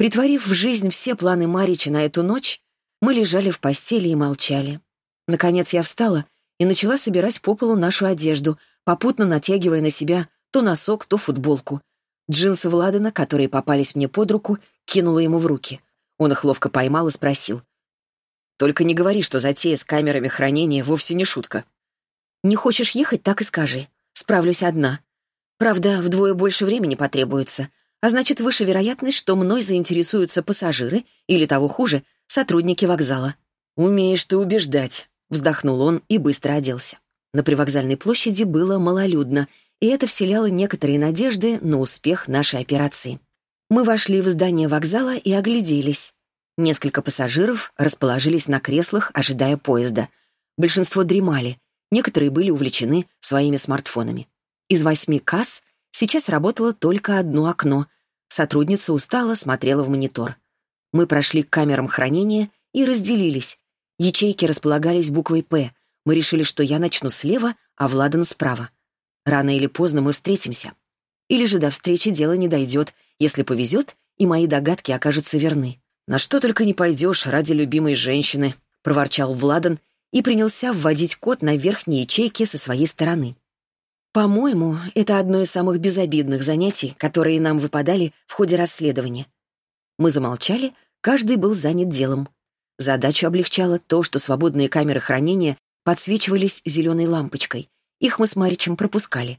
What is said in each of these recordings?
Притворив в жизнь все планы Марича на эту ночь, мы лежали в постели и молчали. Наконец я встала и начала собирать по полу нашу одежду, попутно натягивая на себя то носок, то футболку. Джинсы Владана, которые попались мне под руку, кинула ему в руки. Он их ловко поймал и спросил. «Только не говори, что затея с камерами хранения вовсе не шутка». «Не хочешь ехать, так и скажи. Справлюсь одна. Правда, вдвое больше времени потребуется, а значит, выше вероятность, что мной заинтересуются пассажиры или, того хуже, сотрудники вокзала». «Умеешь ты убеждать», — вздохнул он и быстро оделся. На привокзальной площади было малолюдно, и это вселяло некоторые надежды на успех нашей операции. Мы вошли в здание вокзала и огляделись. Несколько пассажиров расположились на креслах, ожидая поезда. Большинство дремали, некоторые были увлечены своими смартфонами. Из восьми касс сейчас работало только одно окно. Сотрудница устало смотрела в монитор. Мы прошли к камерам хранения и разделились. Ячейки располагались буквой «П». Мы решили, что я начну слева, а Владан справа. Рано или поздно мы встретимся. Или же до встречи дело не дойдет, если повезет, и мои догадки окажутся верны. «На что только не пойдешь ради любимой женщины», — проворчал Владан и принялся вводить код на верхние ячейки со своей стороны. По-моему, это одно из самых безобидных занятий, которые нам выпадали в ходе расследования. Мы замолчали, каждый был занят делом. Задачу облегчало то, что свободные камеры хранения подсвечивались зеленой лампочкой. Их мы с Маричем пропускали.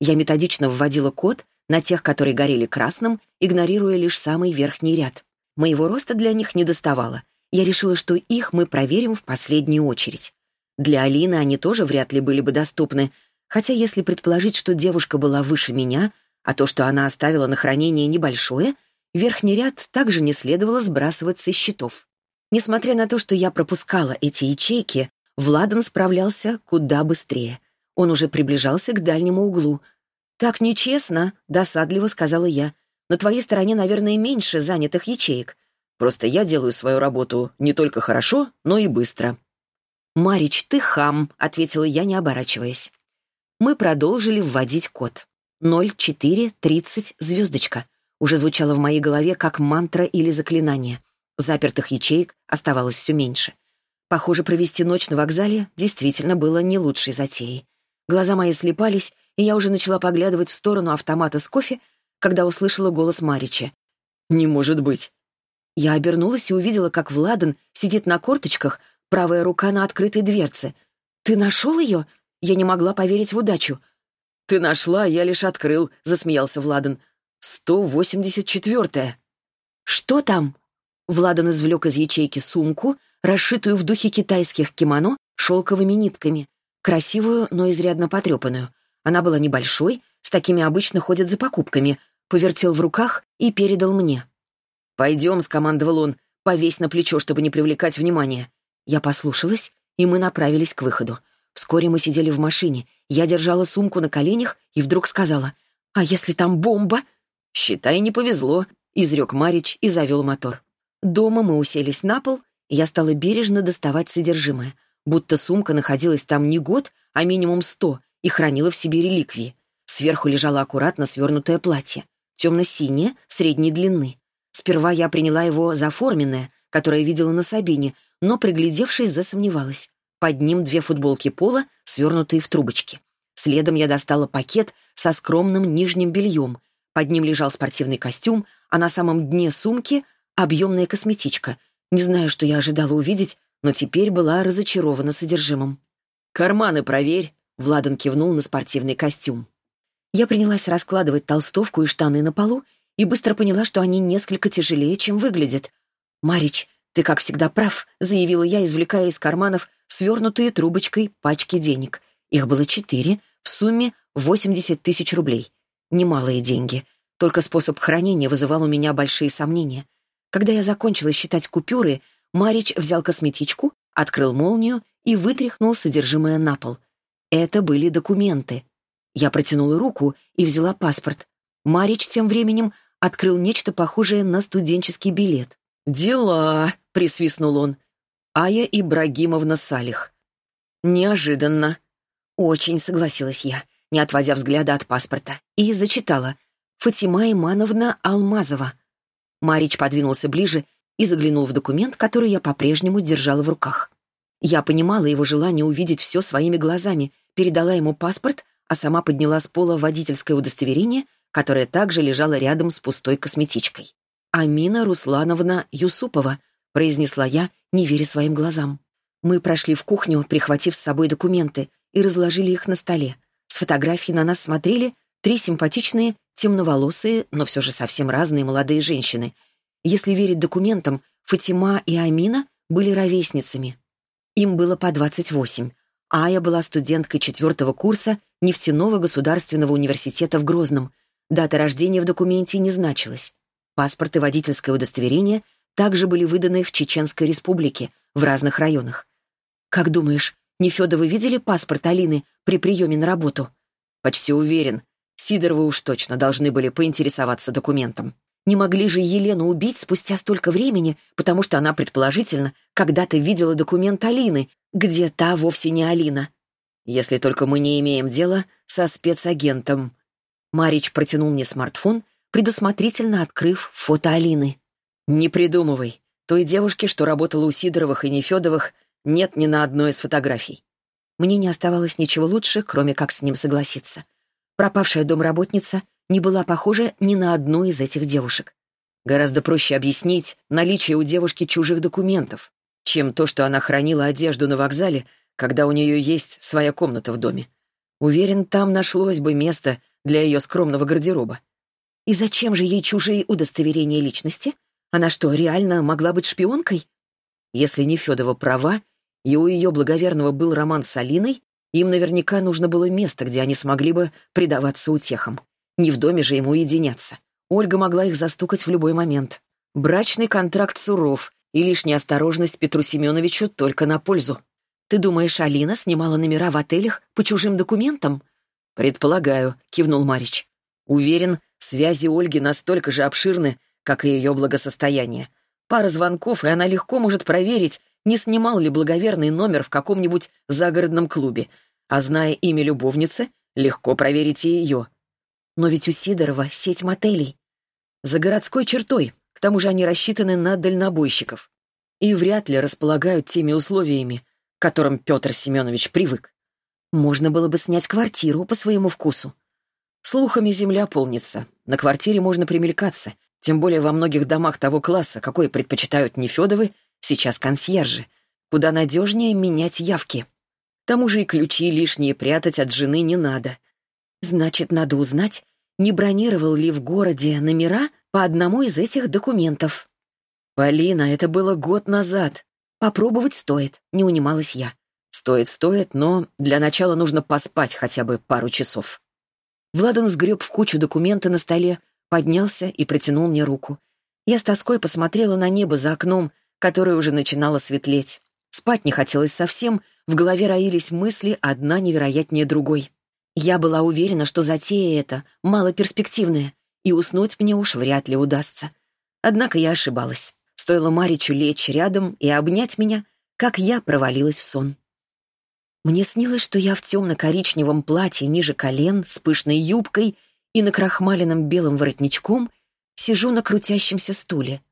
Я методично вводила код на тех, которые горели красным, игнорируя лишь самый верхний ряд. Моего роста для них не доставало. Я решила, что их мы проверим в последнюю очередь. Для Алины они тоже вряд ли были бы доступны, хотя если предположить, что девушка была выше меня, а то, что она оставила на хранение небольшое, верхний ряд также не следовало сбрасывать со счетов. Несмотря на то, что я пропускала эти ячейки, Владан справлялся куда быстрее. Он уже приближался к дальнему углу. «Так нечестно», — досадливо сказала я. «На твоей стороне, наверное, меньше занятых ячеек. Просто я делаю свою работу не только хорошо, но и быстро». «Марич, ты хам», — ответила я, не оборачиваясь. Мы продолжили вводить код. 0430 звездочка. Уже звучало в моей голове как мантра или заклинание. Запертых ячеек оставалось все меньше. Похоже, провести ночь на вокзале действительно было не лучшей затеей. Глаза мои слепались, и я уже начала поглядывать в сторону автомата с кофе, когда услышала голос Марича. «Не может быть!» Я обернулась и увидела, как Владан сидит на корточках, правая рука на открытой дверце. «Ты нашел ее?» Я не могла поверить в удачу. «Ты нашла, я лишь открыл», — засмеялся Владан. «Сто восемьдесят четвертая». «Что там?» Владан извлек из ячейки сумку, расшитую в духе китайских кимоно шелковыми нитками. Красивую, но изрядно потрепанную. Она была небольшой, с такими обычно ходят за покупками. Повертел в руках и передал мне. «Пойдем», — скомандовал он, — «повесь на плечо, чтобы не привлекать внимания». Я послушалась, и мы направились к выходу. Вскоре мы сидели в машине. Я держала сумку на коленях и вдруг сказала, «А если там бомба?» «Считай, не повезло», — изрек Марич и завел мотор. Дома мы уселись на пол, и я стала бережно доставать содержимое, будто сумка находилась там не год, а минимум сто, и хранила в себе реликвии. Сверху лежало аккуратно свернутое платье, темно-синее, средней длины. Сперва я приняла его за форменное, которое видела на Сабине, но, приглядевшись, засомневалась. Под ним две футболки пола, свернутые в трубочки. Следом я достала пакет со скромным нижним бельем. Под ним лежал спортивный костюм, а на самом дне сумки объемная косметичка. Не знаю, что я ожидала увидеть, но теперь была разочарована содержимым. «Карманы проверь», — Владан кивнул на спортивный костюм. Я принялась раскладывать толстовку и штаны на полу и быстро поняла, что они несколько тяжелее, чем выглядят. «Марич, ты, как всегда, прав», — заявила я, извлекая из карманов свернутые трубочкой пачки денег. Их было четыре, в сумме 80 тысяч рублей. Немалые деньги. Только способ хранения вызывал у меня большие сомнения. Когда я закончила считать купюры, Марич взял косметичку, открыл молнию и вытряхнул содержимое на пол. Это были документы. Я протянула руку и взяла паспорт. Марич тем временем открыл нечто похожее на студенческий билет. «Дела!» — присвистнул он. «Ая Ибрагимовна Салих». «Неожиданно». «Очень», — согласилась я, не отводя взгляда от паспорта, и зачитала. «Фатима Имановна Алмазова». Марич подвинулся ближе и заглянул в документ, который я по-прежнему держала в руках. Я понимала его желание увидеть все своими глазами, передала ему паспорт, а сама подняла с пола водительское удостоверение, которое также лежало рядом с пустой косметичкой. «Амина Руслановна Юсупова», — произнесла я, не веря своим глазам. Мы прошли в кухню, прихватив с собой документы, и разложили их на столе. С фотографий на нас смотрели три симпатичные, темноволосые, но все же совсем разные молодые женщины. Если верить документам, Фатима и Амина были ровесницами. Им было по 28. Ая была студенткой четвертого курса нефтяного государственного университета в Грозном. Дата рождения в документе не значилась. Паспорт и водительское удостоверение также были выданы в Чеченской республике, в разных районах. «Как думаешь, Нефедовы видели паспорт Алины при приеме на работу?» «Почти уверен. Сидоровы уж точно должны были поинтересоваться документом. Не могли же Елену убить спустя столько времени, потому что она, предположительно, когда-то видела документ Алины, где та вовсе не Алина. Если только мы не имеем дела со спецагентом. Марич протянул мне смартфон, предусмотрительно открыв фото Алины. «Не придумывай. Той девушки, что работала у Сидоровых и Нефедовых, нет ни на одной из фотографий». Мне не оставалось ничего лучше, кроме как с ним согласиться. Пропавшая домработница не была похожа ни на одну из этих девушек. Гораздо проще объяснить наличие у девушки чужих документов, чем то, что она хранила одежду на вокзале, когда у нее есть своя комната в доме. Уверен, там нашлось бы место для ее скромного гардероба. И зачем же ей чужие удостоверения личности? Она что, реально могла быть шпионкой? Если не Федова права, и у ее благоверного был роман с Алиной, им наверняка нужно было место, где они смогли бы предаваться утехам. Не в доме же ему уединяться. Ольга могла их застукать в любой момент. Брачный контракт суров, и лишняя осторожность Петру Семеновичу только на пользу. «Ты думаешь, Алина снимала номера в отелях по чужим документам?» «Предполагаю», — кивнул Марич. «Уверен, связи Ольги настолько же обширны, как и ее благосостояние. Пара звонков, и она легко может проверить, не снимал ли благоверный номер в каком-нибудь загородном клубе, а зная имя любовницы, легко проверить и ее. Но ведь у Сидорова сеть мотелей. За городской чертой, к тому же они рассчитаны на дальнобойщиков. И вряд ли располагают теми условиями, к которым Петр Семенович привык. Можно было бы снять квартиру по своему вкусу. Слухами земля полнится, на квартире можно примелькаться, тем более во многих домах того класса, какой предпочитают Нефедовы, сейчас консьержи. Куда надежнее менять явки. К тому же и ключи лишние прятать от жены не надо. Значит, надо узнать, не бронировал ли в городе номера по одному из этих документов. «Полина, это было год назад. Попробовать стоит», — не унималась я. «Стоит, стоит, но для начала нужно поспать хотя бы пару часов». Владан сгреб в кучу документы на столе, поднялся и протянул мне руку. Я с тоской посмотрела на небо за окном, которое уже начинало светлеть. Спать не хотелось совсем, в голове роились мысли, одна невероятнее другой. Я была уверена, что затея эта малоперспективная, и уснуть мне уж вряд ли удастся. Однако я ошибалась. Стоило Маричу лечь рядом и обнять меня, как я провалилась в сон. Мне снилось, что я в темно-коричневом платье ниже колен, с пышной юбкой и накрахмаленным белым воротничком сижу на крутящемся стуле.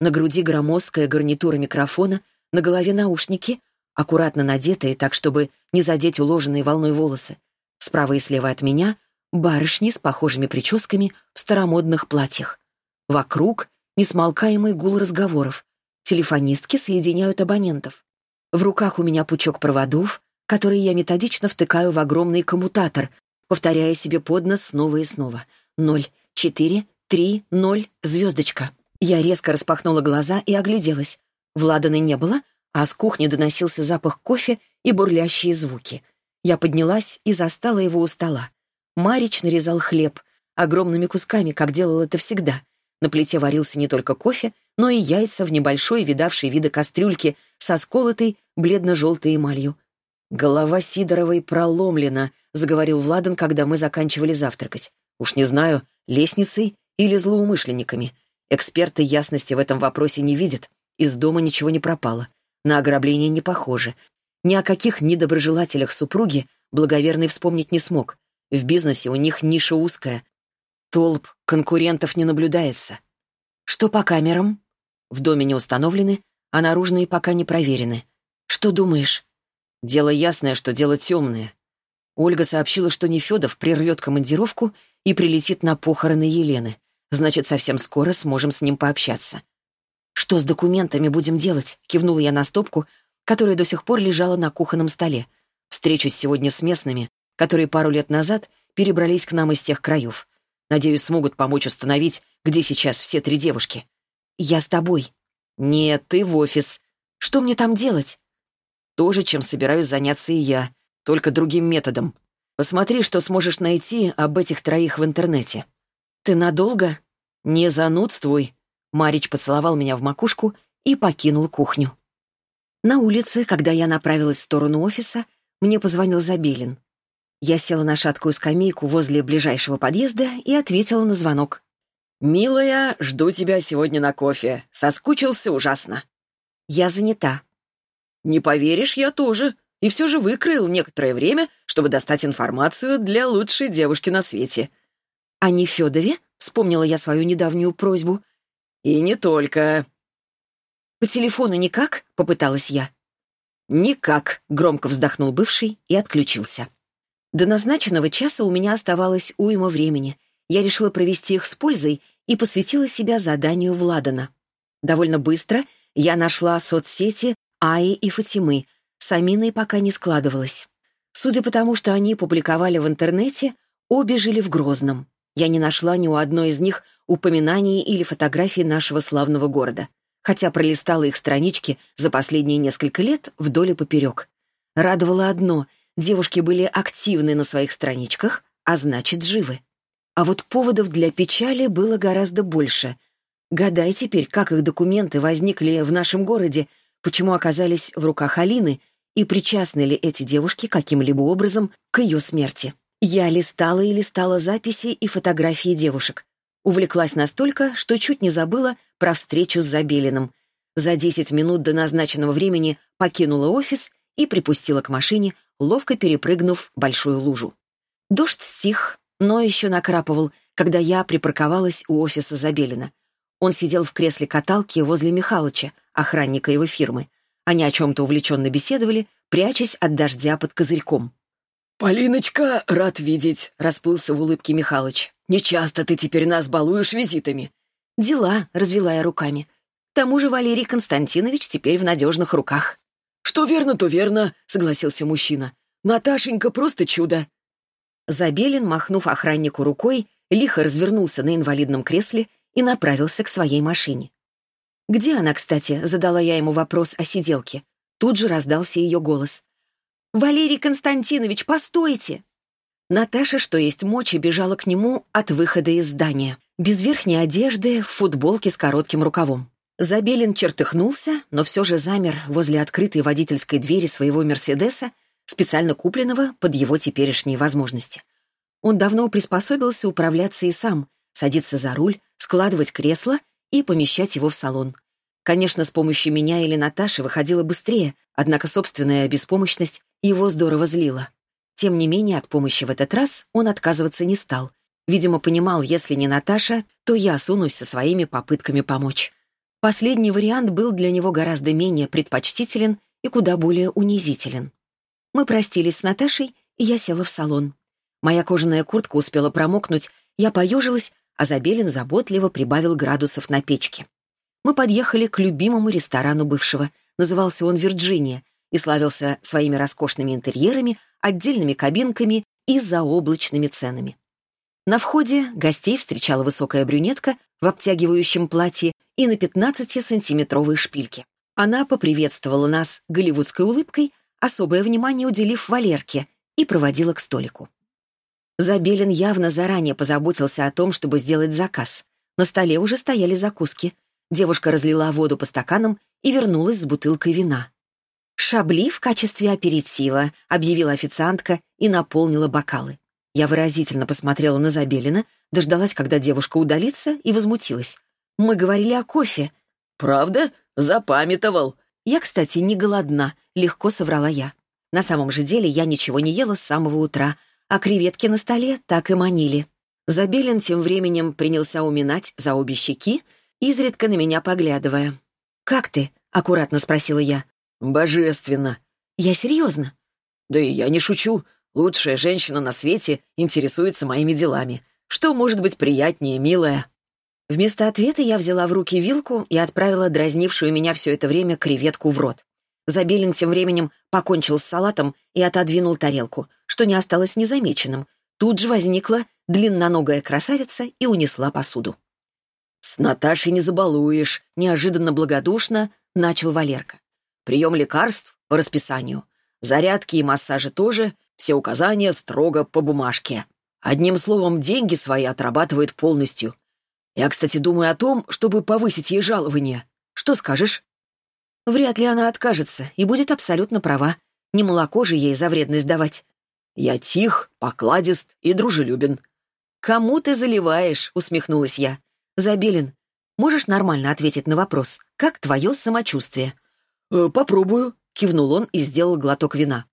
На груди громоздкая гарнитура микрофона, на голове наушники, аккуратно надетые так, чтобы не задеть уложенные волной волосы. Справа и слева от меня — барышни с похожими прическами в старомодных платьях. Вокруг — несмолкаемый гул разговоров. Телефонистки соединяют абонентов. В руках у меня пучок проводов, которые я методично втыкаю в огромный коммутатор, повторяя себе под нос снова и снова. Ноль, четыре, три, ноль, звездочка. Я резко распахнула глаза и огляделась. Владаны не было, а с кухни доносился запах кофе и бурлящие звуки — я поднялась и застала его у стола. Марич нарезал хлеб, огромными кусками, как делал это всегда. На плите варился не только кофе, но и яйца в небольшой, видавшей вида кастрюльке со сколотой бледно-желтой эмалью. «Голова Сидоровой проломлена», — заговорил Владан, когда мы заканчивали завтракать. «Уж не знаю, лестницей или злоумышленниками. Эксперты ясности в этом вопросе не видят. Из дома ничего не пропало. На ограбление не похоже. Ни о каких недоброжелателях супруги благоверный вспомнить не смог. В бизнесе у них ниша узкая. Толп конкурентов не наблюдается. «Что по камерам?» «В доме не установлены, а наружные пока не проверены. Что думаешь?» «Дело ясное, что дело темное. Ольга сообщила, что Нефедов прервет командировку и прилетит на похороны Елены. Значит, совсем скоро сможем с ним пообщаться. «Что с документами будем делать?» — кивнула я на стопку, которая до сих пор лежала на кухонном столе. «Встречусь сегодня с местными, которые пару лет назад перебрались к нам из тех краев. Надеюсь, смогут помочь установить, где сейчас все три девушки. Я с тобой». «Нет, ты в офис. Что мне там делать?» «То же, чем собираюсь заняться и я только другим методом. Посмотри, что сможешь найти об этих троих в интернете. Ты надолго? Не занудствуй. Марич поцеловал меня в макушку и покинул кухню. На улице, когда я направилась в сторону офиса, мне позвонил Забелин. Я села на шаткую скамейку возле ближайшего подъезда и ответила на звонок. «Милая, жду тебя сегодня на кофе. Соскучился ужасно». «Я занята». «Не поверишь, я тоже и все же выкроил некоторое время, чтобы достать информацию для лучшей девушки на свете. «А не Федове?» — вспомнила я свою недавнюю просьбу. «И не только». «По телефону никак?» — попыталась я. «Никак», — громко вздохнул бывший и отключился. До назначенного часа у меня оставалось уйма времени. Я решила провести их с пользой и посвятила себя заданию Владана. Довольно быстро я нашла соцсети Аи и Фатимы, с Аминой пока не складывалось. Судя по тому, что они публиковали в интернете, обе жили в Грозном. Я не нашла ни у одной из них упоминаний или фотографий нашего славного города, хотя пролистала их странички за последние несколько лет вдоль и поперек. Радовало одно — девушки были активны на своих страничках, а значит, живы. А вот поводов для печали было гораздо больше. Гадай теперь, как их документы возникли в нашем городе, почему оказались в руках Алины — и причастны ли эти девушки каким-либо образом к ее смерти. Я листала и листала записи и фотографии девушек. Увлеклась настолько, что чуть не забыла про встречу с Забелиным. За 10 минут до назначенного времени покинула офис и припустила к машине, ловко перепрыгнув большую лужу. Дождь стих, но еще накрапывал, когда я припарковалась у офиса Забелина. Он сидел в кресле каталки возле Михалыча, охранника его фирмы. Они о чем-то увлеченно беседовали, прячась от дождя под козырьком. «Полиночка, рад видеть», — расплылся в улыбке Михалыч. «Нечасто ты теперь нас балуешь визитами». «Дела», — развела я руками. «К тому же Валерий Константинович теперь в надежных руках». «Что верно, то верно», — согласился мужчина. «Наташенька просто чудо». Забелин, махнув охраннику рукой, лихо развернулся на инвалидном кресле и направился к своей машине. «Где она, кстати?» — задала я ему вопрос о сиделке. Тут же раздался ее голос. «Валерий Константинович, постойте!» Наташа, что есть мочи, бежала к нему от выхода из здания. Без верхней одежды, в футболке с коротким рукавом. Забелин чертыхнулся, но все же замер возле открытой водительской двери своего «Мерседеса», специально купленного под его теперешние возможности. Он давно приспособился управляться и сам, садиться за руль, складывать кресло — и помещать его в салон. Конечно, с помощью меня или Наташи выходило быстрее, однако собственная беспомощность его здорово злила. Тем не менее, от помощи в этот раз он отказываться не стал. Видимо, понимал, если не Наташа, то я сунусь со своими попытками помочь. Последний вариант был для него гораздо менее предпочтителен и куда более унизителен. Мы простились с Наташей, и я села в салон. Моя кожаная куртка успела промокнуть, я поежилась, а Забелин заботливо прибавил градусов на печке. Мы подъехали к любимому ресторану бывшего. Назывался он «Вирджиния» и славился своими роскошными интерьерами, отдельными кабинками и заоблачными ценами. На входе гостей встречала высокая брюнетка в обтягивающем платье и на 15-сантиметровой шпильке. Она поприветствовала нас голливудской улыбкой, особое внимание уделив Валерке, и проводила к столику. Забелин явно заранее позаботился о том, чтобы сделать заказ. На столе уже стояли закуски. Девушка разлила воду по стаканам и вернулась с бутылкой вина. «Шабли в качестве аперитива», — объявила официантка и наполнила бокалы. Я выразительно посмотрела на Забелина, дождалась, когда девушка удалится, и возмутилась. «Мы говорили о кофе». «Правда? Запамятовал». «Я, кстати, не голодна», — легко соврала я. На самом же деле я ничего не ела с самого утра, а креветки на столе так и манили. Забелин тем временем принялся уминать за обе щеки, изредка на меня поглядывая. «Как ты?» — аккуратно спросила я. «Божественно». «Я серьезно?» «Да и я не шучу. Лучшая женщина на свете интересуется моими делами. Что может быть приятнее, милая?» Вместо ответа я взяла в руки вилку и отправила дразнившую меня все это время креветку в рот. Забелин тем временем покончил с салатом и отодвинул тарелку, что не осталось незамеченным. Тут же возникла длинноногая красавица и унесла посуду. «С Наташей не забалуешь», — неожиданно благодушно начал Валерка. «Прием лекарств по расписанию. Зарядки и массажи тоже, все указания строго по бумажке. Одним словом, деньги свои отрабатывает полностью. Я, кстати, думаю о том, чтобы повысить ей жалование. Что скажешь?» Вряд ли она откажется и будет абсолютно права. Не молоко же ей за вредность давать. Я тих, покладист и дружелюбен. «Кому ты заливаешь?» — усмехнулась я. «Забелин, можешь нормально ответить на вопрос, как твое самочувствие?» э, «Попробую», — кивнул он и сделал глоток вина.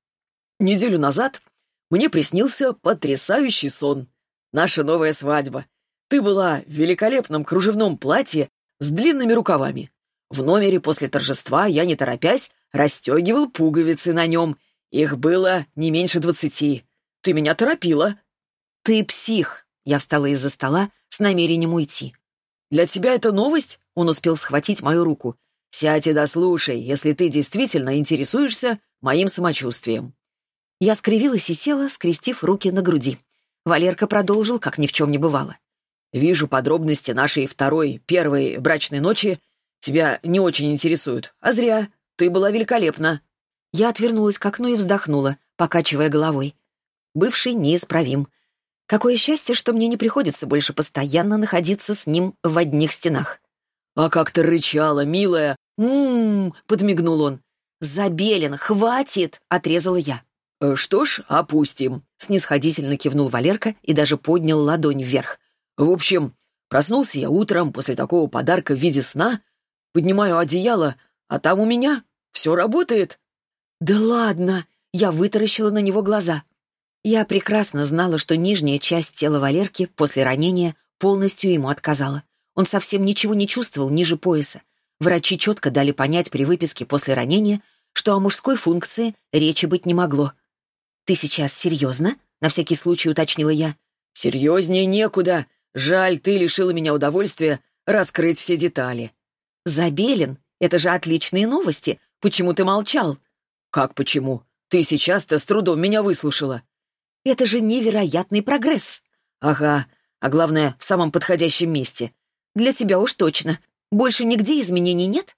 «Неделю назад мне приснился потрясающий сон. Наша новая свадьба. Ты была в великолепном кружевном платье с длинными рукавами. В номере после торжества я, не торопясь, расстегивал пуговицы на нем. Их было не меньше двадцати. Ты меня торопила. Ты псих. Я встала из-за стола с намерением уйти. Для тебя это новость? Он успел схватить мою руку. Сядь и дослушай, если ты действительно интересуешься моим самочувствием. Я скривилась и села, скрестив руки на груди. Валерка продолжил, как ни в чем не бывало. «Вижу подробности нашей второй, первой брачной ночи Тебя не очень интересуют. А зря. Ты была великолепна». Я отвернулась к окну и вздохнула, покачивая головой. Бывший неисправим. Какое счастье, что мне не приходится больше постоянно находиться с ним в одних стенах. «А как ты рычала, милая!» «М-м-м!» — подмигнул он. «Забелин, хватит!» — отрезала я. «Э, «Что ж, опустим», — снисходительно кивнул Валерка и даже поднял ладонь вверх. «В общем, проснулся я утром после такого подарка в виде сна Поднимаю одеяло, а там у меня все работает». «Да ладно!» — я вытаращила на него глаза. Я прекрасно знала, что нижняя часть тела Валерки после ранения полностью ему отказала. Он совсем ничего не чувствовал ниже пояса. Врачи четко дали понять при выписке после ранения, что о мужской функции речи быть не могло. «Ты сейчас серьезно?» — на всякий случай уточнила я. «Серьезнее некуда. Жаль, ты лишила меня удовольствия раскрыть все детали». «Забелин, это же отличные новости. Почему ты молчал?» «Как почему? Ты сейчас-то с трудом меня выслушала». «Это же невероятный прогресс». «Ага, а главное, в самом подходящем месте». «Для тебя уж точно. Больше нигде изменений нет?»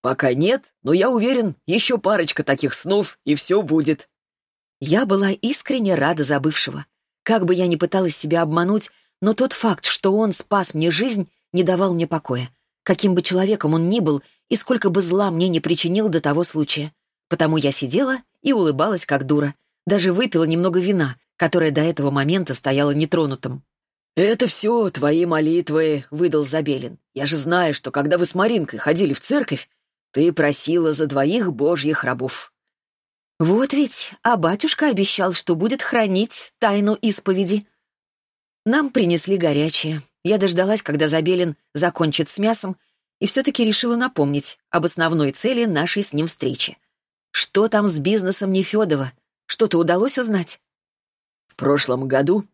«Пока нет, но я уверен, еще парочка таких снов, и все будет». Я была искренне рада за бывшего. Как бы я ни пыталась себя обмануть, но тот факт, что он спас мне жизнь, не давал мне покоя каким бы человеком он ни был и сколько бы зла мне не причинил до того случая. Потому я сидела и улыбалась, как дура. Даже выпила немного вина, которое до этого момента стояло нетронутым. «Это все твои молитвы», — выдал Забелин. «Я же знаю, что когда вы с Маринкой ходили в церковь, ты просила за двоих божьих рабов». «Вот ведь, а батюшка обещал, что будет хранить тайну исповеди». Нам принесли горячее. Я дождалась, когда Забелин закончит с мясом, и все-таки решила напомнить об основной цели нашей с ним встречи. Что там с бизнесом Нефедова? Что-то удалось узнать? В прошлом году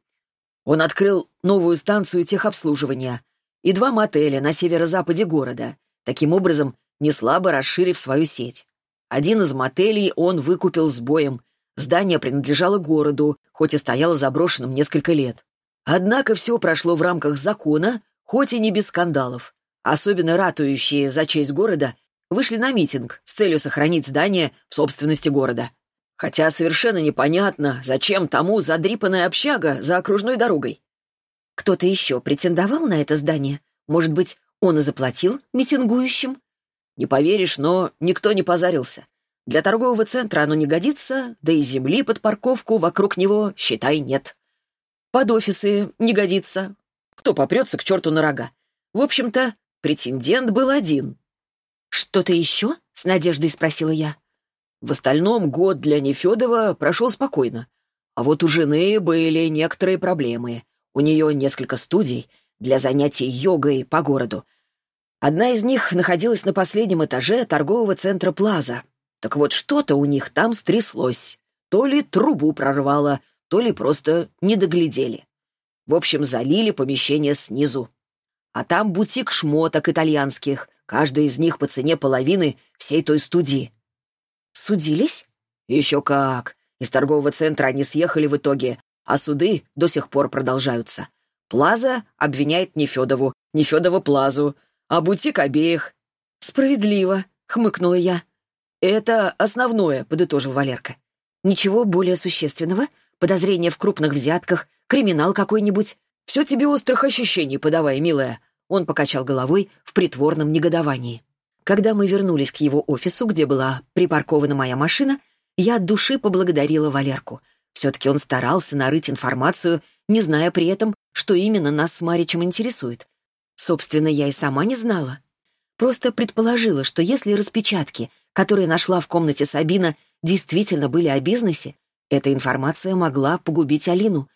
он открыл новую станцию техобслуживания и два мотеля на северо-западе города, таким образом неслабо расширив свою сеть. Один из мотелей он выкупил с боем. Здание принадлежало городу, хоть и стояло заброшенным несколько лет. Однако все прошло в рамках закона, хоть и не без скандалов. Особенно ратующие за честь города вышли на митинг с целью сохранить здание в собственности города. Хотя совершенно непонятно, зачем тому задрипанная общага за окружной дорогой. Кто-то еще претендовал на это здание? Может быть, он и заплатил митингующим? Не поверишь, но никто не позарился. Для торгового центра оно не годится, да и земли под парковку вокруг него, считай, нет. Под офисы не годится. Кто попрется к черту на рога? В общем-то, претендент был один. «Что-то еще?» — с надеждой спросила я. В остальном год для Нефедова прошел спокойно. А вот у жены были некоторые проблемы. У нее несколько студий для занятий йогой по городу. Одна из них находилась на последнем этаже торгового центра «Плаза». Так вот, что-то у них там стряслось. То ли трубу прорвало, то ли просто не доглядели. В общем, залили помещение снизу. А там бутик шмоток итальянских, каждая из них по цене половины всей той студии. Судились? Еще как. Из торгового центра они съехали в итоге, а суды до сих пор продолжаются. Плаза обвиняет Нефедову, Нефедова Плазу, а бутик обеих. «Справедливо», — хмыкнула я. «Это основное», — подытожил Валерка. «Ничего более существенного? Подозрения в крупных взятках, криминал какой-нибудь? Все тебе острых ощущений подавай, милая». Он покачал головой в притворном негодовании. Когда мы вернулись к его офису, где была припаркована моя машина, я от души поблагодарила Валерку. Все-таки он старался нарыть информацию, не зная при этом, что именно нас с Маричем интересует. Собственно, я и сама не знала. Просто предположила, что если распечатки, которые нашла в комнате Сабина, действительно были о бизнесе, эта информация могла погубить Алину.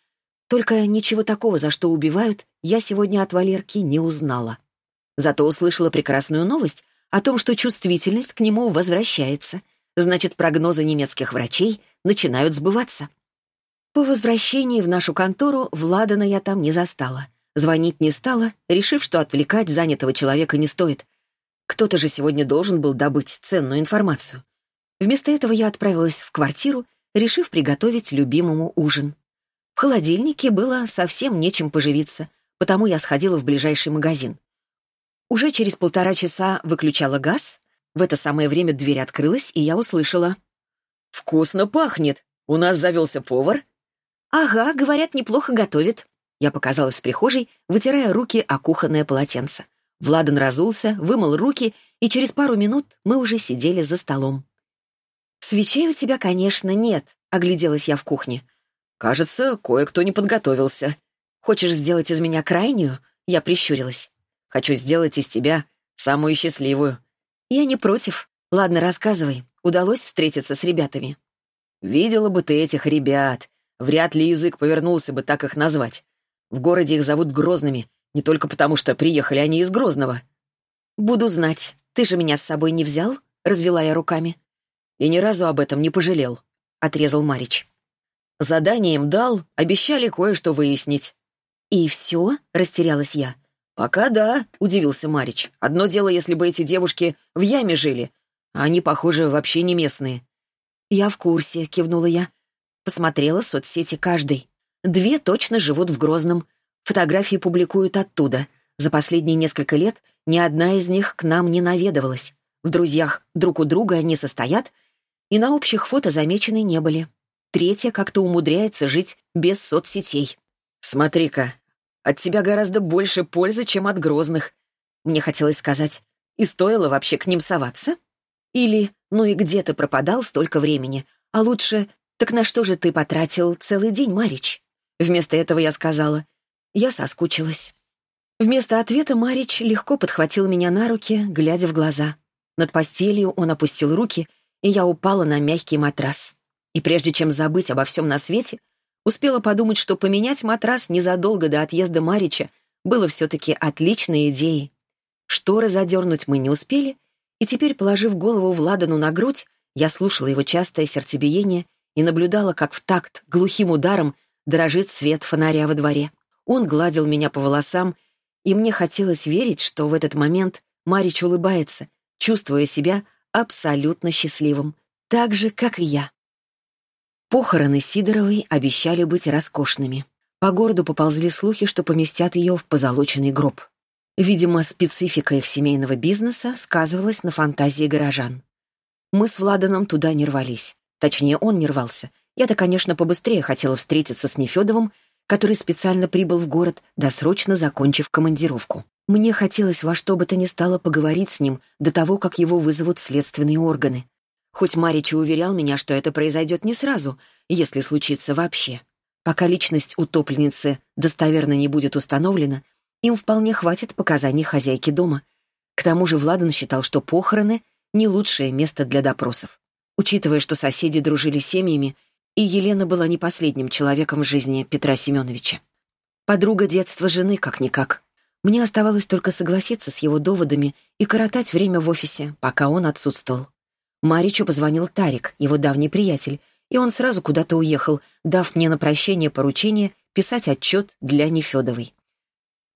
Только ничего такого, за что убивают, я сегодня от Валерки не узнала. Зато услышала прекрасную новость о том, что чувствительность к нему возвращается. Значит, прогнозы немецких врачей начинают сбываться. По возвращении в нашу контору Владана я там не застала. Звонить не стала, решив, что отвлекать занятого человека не стоит. Кто-то же сегодня должен был добыть ценную информацию. Вместо этого я отправилась в квартиру, решив приготовить любимому ужин. В холодильнике было совсем нечем поживиться, потому я сходила в ближайший магазин. Уже через полтора часа выключала газ. В это самое время дверь открылась, и я услышала. «Вкусно пахнет! У нас завелся повар?» «Ага, говорят, неплохо готовит». Я показалась в прихожей, вытирая руки о кухонное полотенце. Владан разулся, вымыл руки, и через пару минут мы уже сидели за столом. «Свечей у тебя, конечно, нет», — огляделась я в кухне. «Кажется, кое-кто не подготовился. Хочешь сделать из меня крайнюю?» Я прищурилась. «Хочу сделать из тебя самую счастливую». «Я не против. Ладно, рассказывай. Удалось встретиться с ребятами?» «Видела бы ты этих ребят. Вряд ли язык повернулся бы так их назвать. В городе их зовут Грозными, не только потому, что приехали они из Грозного. «Буду знать. Ты же меня с собой не взял?» — развела я руками. «И ни разу об этом не пожалел», — отрезал Марич. «Задание им дал, обещали кое-что выяснить». «И все?» — растерялась я. «Пока да», — удивился Марич. «Одно дело, если бы эти девушки в яме жили, они, похоже, вообще не местные». «Я в курсе», — кивнула я. Посмотрела соцсети каждой. Две точно живут в Грозном. Фотографии публикуют оттуда. За последние несколько лет ни одна из них к нам не наведывалась. В друзьях друг у друга они состоят, и на общих фото замечены не были. Третья как-то умудряется жить без соцсетей. «Смотри-ка, от тебя гораздо больше пользы, чем от Грозных». Мне хотелось сказать, и стоило вообще к ним соваться? Или, ну и где ты пропадал столько времени? А лучше, так на что же ты потратил целый день, Марич? Вместо этого я сказала, я соскучилась. Вместо ответа Марич легко подхватил меня на руки, глядя в глаза. Над постелью он опустил руки, и я упала на мягкий матрас. И прежде чем забыть обо всем на свете, успела подумать, что поменять матрас незадолго до отъезда Марича было все-таки отличной идеей. Шторы задернуть мы не успели, и теперь, положив голову Владану на грудь, я слушала его частое сердцебиение и наблюдала, как в такт глухим ударом дрожит свет фонаря во дворе. Он гладил меня по волосам, и мне хотелось верить, что в этот момент Марич улыбается, чувствуя себя абсолютно счастливым, так же, как и я. Похороны Сидоровой обещали быть роскошными. По городу поползли слухи, что поместят ее в позолоченный гроб. Видимо, специфика их семейного бизнеса сказывалась на фантазии горожан. Мы с Владаном туда не рвались. Точнее, он не рвался. Я-то, конечно, побыстрее хотела встретиться с Нефедовым, который специально прибыл в город, досрочно закончив командировку. Мне хотелось во что бы то ни стало поговорить с ним до того, как его вызовут следственные органы. Хоть Марич и уверял меня, что это произойдет не сразу, если случится вообще. Пока личность утопленницы достоверно не будет установлена, им вполне хватит показаний хозяйки дома. К тому же Владан считал, что похороны — не лучшее место для допросов. Учитывая, что соседи дружили семьями, и Елена была не последним человеком в жизни Петра Семеновича. Подруга детства жены, как-никак. Мне оставалось только согласиться с его доводами и коротать время в офисе, пока он отсутствовал. Маричу позвонил Тарик, его давний приятель, и он сразу куда-то уехал, дав мне на прощение поручение писать отчет для Нефедовой.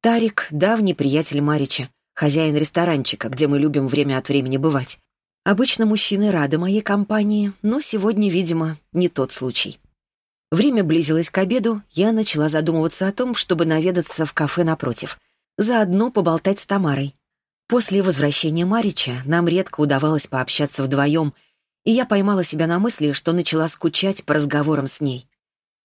Тарик — давний приятель Марича, хозяин ресторанчика, где мы любим время от времени бывать. Обычно мужчины рады моей компании, но сегодня, видимо, не тот случай. Время близилось к обеду, я начала задумываться о том, чтобы наведаться в кафе напротив, заодно поболтать с Тамарой. После возвращения Марича нам редко удавалось пообщаться вдвоем, и я поймала себя на мысли, что начала скучать по разговорам с ней.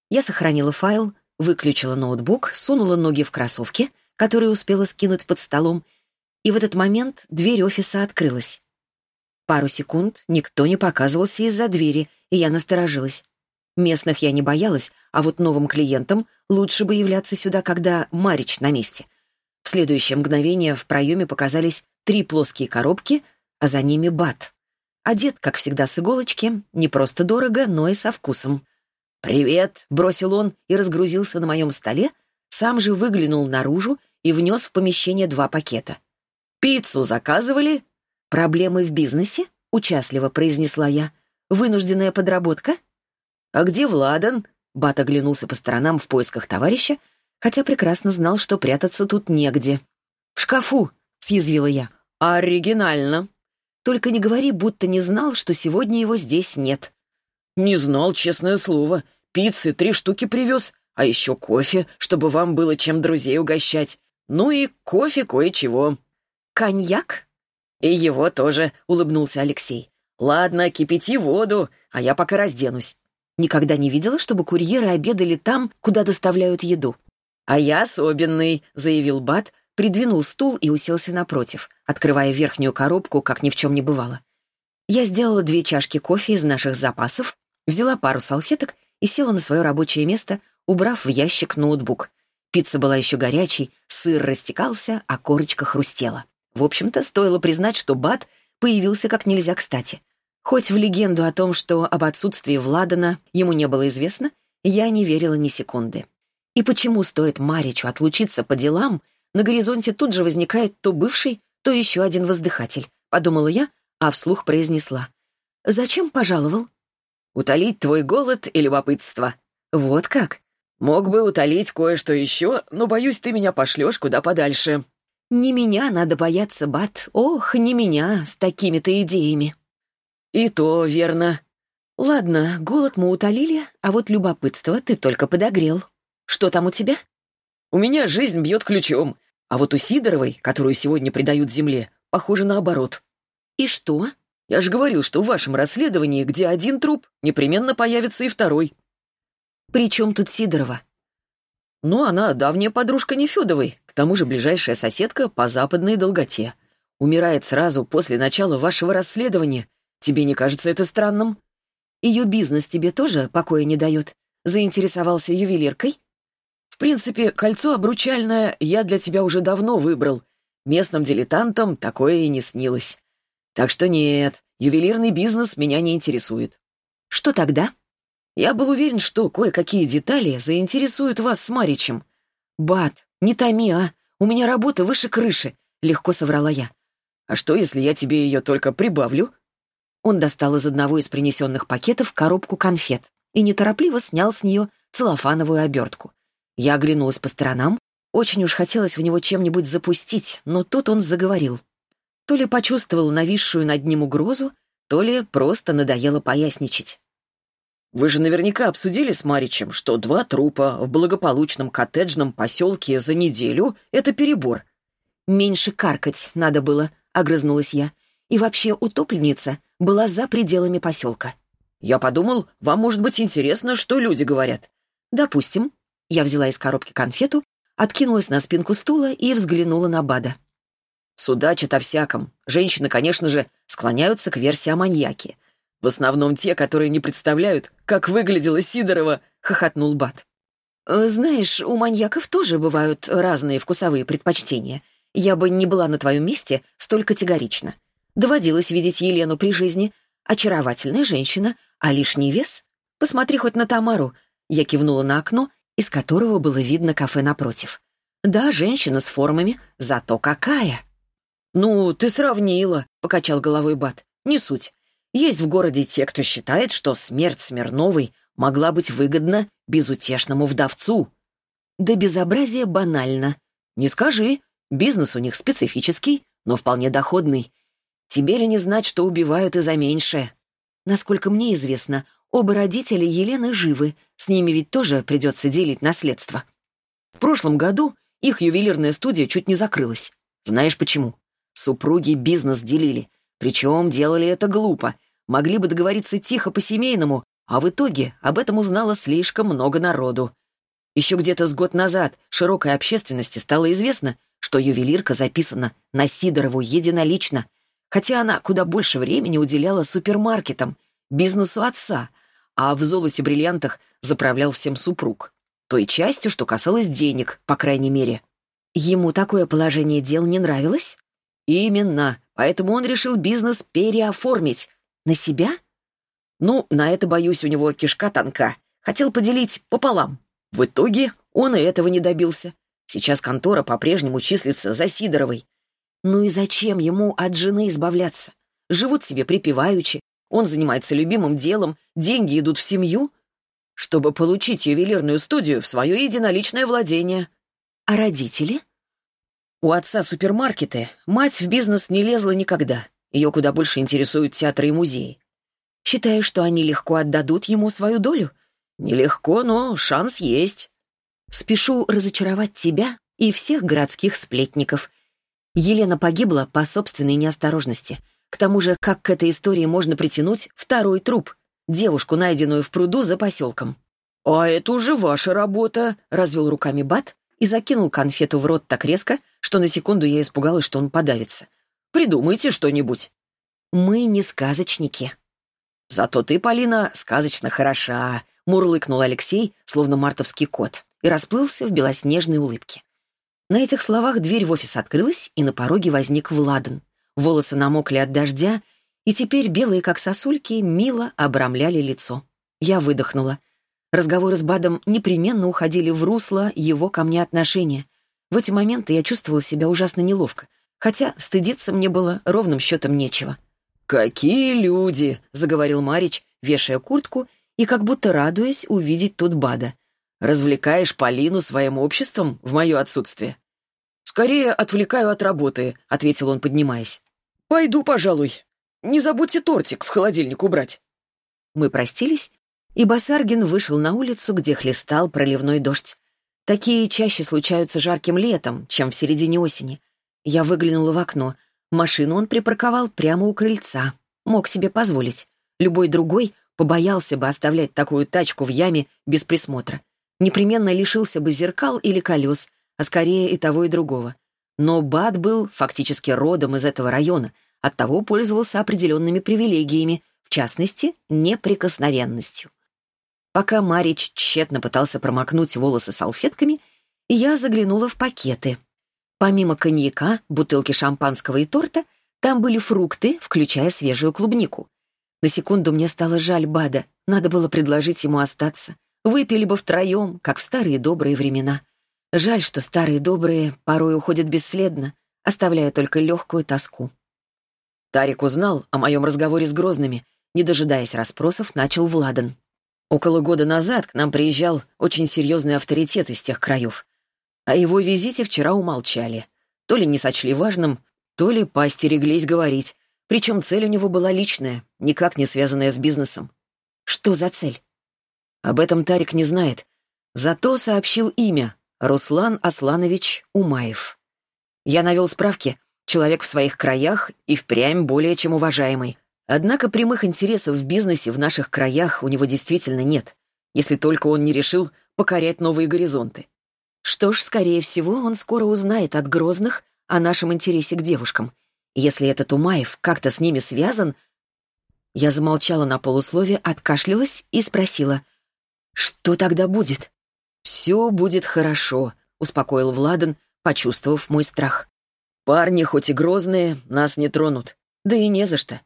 Я сохранила файл, выключила ноутбук, сунула ноги в кроссовки, которые успела скинуть под столом, и в этот момент дверь офиса открылась. Пару секунд никто не показывался из-за двери, и я насторожилась. Местных я не боялась, а вот новым клиентам лучше бы являться сюда, когда Марич на месте. В следующее мгновение в проеме показались три плоские коробки, а за ними бат. Одет, как всегда, с иголочки, не просто дорого, но и со вкусом. «Привет!» — бросил он и разгрузился на моем столе, сам же выглянул наружу и внес в помещение два пакета. «Пиццу заказывали?» «Проблемы в бизнесе?» — участливо произнесла я. «Вынужденная подработка?» «А где Владан?» Бат оглянулся по сторонам в поисках товарища, хотя прекрасно знал, что прятаться тут негде. «В шкафу», — съязвила я. «Оригинально». «Только не говори, будто не знал, что сегодня его здесь нет». «Не знал, честное слово. Пиццы три штуки привез, а еще кофе, чтобы вам было чем друзей угощать. Ну и кофе кое-чего». «Коньяк?» «И его тоже», — улыбнулся Алексей. «Ладно, кипяти воду, а я пока разденусь». Никогда не видела, чтобы курьеры обедали там, куда доставляют еду. «А я особенный», — заявил Бат, придвинул стул и уселся напротив, открывая верхнюю коробку, как ни в чем не бывало. Я сделала две чашки кофе из наших запасов, взяла пару салфеток и села на свое рабочее место, убрав в ящик ноутбук. Пицца была еще горячей, сыр растекался, а корочка хрустела. В общем-то, стоило признать, что Бат появился как нельзя кстати. Хоть в легенду о том, что об отсутствии Владана ему не было известно, я не верила ни секунды. И почему стоит Маричу отлучиться по делам, на горизонте тут же возникает то бывший, то еще один воздыхатель, подумала я, а вслух произнесла. «Зачем пожаловал?» «Утолить твой голод и любопытство». «Вот как?» «Мог бы утолить кое-что еще, но, боюсь, ты меня пошлешь куда подальше». «Не меня надо бояться, Бат. Ох, не меня с такими-то идеями». «И то верно». «Ладно, голод мы утолили, а вот любопытство ты только подогрел. Что там у тебя?» «У меня жизнь бьет ключом, а вот у Сидоровой, которую сегодня предают земле, похоже наоборот». «И что?» «Я же говорил, что в вашем расследовании, где один труп, непременно появится и второй». «При чем тут Сидорова?» «Ну, она давняя подружка Нефедовой, к тому же ближайшая соседка по западной долготе. Умирает сразу после начала вашего расследования, Тебе не кажется это странным? Ее бизнес тебе тоже покоя не дает? Заинтересовался ювелиркой? В принципе, кольцо обручальное я для тебя уже давно выбрал. Местным дилетантам такое и не снилось. Так что нет, ювелирный бизнес меня не интересует. Что тогда? Я был уверен, что кое-какие детали заинтересуют вас с Маричем. Бат, не томи, а? У меня работа выше крыши, легко соврала я. А что, если я тебе ее только прибавлю? Он достал из одного из принесенных пакетов коробку конфет и неторопливо снял с нее целлофановую обертку. Я оглянулась по сторонам. Очень уж хотелось в него чем-нибудь запустить, но тут он заговорил. То ли почувствовал нависшую над ним угрозу, то ли просто надоело поясничать. «Вы же наверняка обсудили с Маричем, что два трупа в благополучном коттеджном поселке за неделю — это перебор». «Меньше каркать надо было», — огрызнулась я. «И вообще утопленница была за пределами поселка. Я подумал, вам может быть интересно, что люди говорят. Допустим. Я взяла из коробки конфету, откинулась на спинку стула и взглянула на Бада. Судачат о всяком. Женщины, конечно же, склоняются к версии о маньяке. В основном те, которые не представляют, как выглядела Сидорова, хохотнул Бад. «Э, «Знаешь, у маньяков тоже бывают разные вкусовые предпочтения. Я бы не была на твоем месте столь категорична. Доводилось видеть Елену при жизни. Очаровательная женщина, а лишний вес? Посмотри хоть на Тамару. Я кивнула на окно, из которого было видно кафе напротив. Да, женщина с формами, зато какая. «Ну, ты сравнила», — покачал головой Бат. «Не суть. Есть в городе те, кто считает, что смерть Смирновой могла быть выгодна безутешному вдовцу». Да безобразие банально. «Не скажи. Бизнес у них специфический, но вполне доходный. Тебе ли не знать, что убивают и за меньшее?» Насколько мне известно, оба родителя Елены живы, с ними ведь тоже придется делить наследство. В прошлом году их ювелирная студия чуть не закрылась. Знаешь почему? Супруги бизнес делили. Причем делали это глупо. Могли бы договориться тихо по-семейному, а в итоге об этом узнало слишком много народу. Еще где-то с год назад широкой общественности стало известно, что ювелирка записана на Сидорову единолично, хотя она куда больше времени уделяла супермаркетам, бизнесу отца, а в золоте-бриллиантах заправлял всем супруг той частью, что касалось денег, по крайней мере. Ему такое положение дел не нравилось? Именно, поэтому он решил бизнес переоформить. На себя? Ну, на это, боюсь, у него кишка тонка. Хотел поделить пополам. В итоге он и этого не добился. Сейчас контора по-прежнему числится за Сидоровой. Ну и зачем ему от жены избавляться? Живут себе припеваючи, он занимается любимым делом, деньги идут в семью, чтобы получить ювелирную студию в свое единоличное владение. А родители? У отца супермаркеты, мать в бизнес не лезла никогда. Ее куда больше интересуют театры и музеи. Считаю, что они легко отдадут ему свою долю? Нелегко, но шанс есть. Спешу разочаровать тебя и всех городских сплетников. Елена погибла по собственной неосторожности. К тому же, как к этой истории можно притянуть второй труп — девушку, найденную в пруду за поселком. «А это уже ваша работа», — развел руками Бат и закинул конфету в рот так резко, что на секунду я испугалась, что он подавится. «Придумайте что-нибудь». «Мы не сказочники». «Зато ты, Полина, сказочно хороша», — мурлыкнул Алексей, словно мартовский кот, и расплылся в белоснежной улыбке. На этих словах дверь в офис открылась, и на пороге возник Владан. Волосы намокли от дождя, и теперь белые, как сосульки, мило обрамляли лицо. Я выдохнула. Разговоры с Бадом непременно уходили в русло его ко мне отношения. В эти моменты я чувствовала себя ужасно неловко, хотя стыдиться мне было ровным счетом нечего. «Какие люди!» — заговорил Марич, вешая куртку и как будто радуясь увидеть тут Бада. «Развлекаешь Полину своим обществом в мое отсутствие?» «Скорее отвлекаю от работы», — ответил он, поднимаясь. «Пойду, пожалуй. Не забудьте тортик в холодильник убрать». Мы простились, и Басаргин вышел на улицу, где хлестал проливной дождь. Такие чаще случаются жарким летом, чем в середине осени. Я выглянула в окно. Машину он припарковал прямо у крыльца. Мог себе позволить. Любой другой побоялся бы оставлять такую тачку в яме без присмотра. Непременно лишился бы зеркал или колес, а скорее и того, и другого. Но Бат был фактически родом из этого района — оттого пользовался определенными привилегиями, в частности, неприкосновенностью. Пока Марич тщетно пытался промокнуть волосы салфетками, я заглянула в пакеты. Помимо коньяка, бутылки шампанского и торта, там были фрукты, включая свежую клубнику. На секунду мне стало жаль Бада, надо было предложить ему остаться. Выпили бы втроем, как в старые добрые времена. Жаль, что старые добрые порой уходят бесследно, оставляя только легкую тоску. Тарик узнал о моем разговоре с Грозными. Не дожидаясь расспросов, начал Владан. Около года назад к нам приезжал очень серьезный авторитет из тех краев. О его визите вчера умолчали. То ли не сочли важным, то ли поостереглись говорить. Причем цель у него была личная, никак не связанная с бизнесом. Что за цель? Об этом Тарик не знает. Зато сообщил имя — Руслан Асланович Умаев. Я навел справки. Человек в своих краях и впрямь более чем уважаемый. Однако прямых интересов в бизнесе в наших краях у него действительно нет, если только он не решил покорять новые горизонты. Что ж, скорее всего, он скоро узнает от Грозных о нашем интересе к девушкам. Если этот Умаев как-то с ними связан... Я замолчала на полуслове, откашлялась и спросила, «Что тогда будет?» «Все будет хорошо», — успокоил Владан, почувствовав мой страх. Парни, хоть и грозные, нас не тронут. Да и не за что.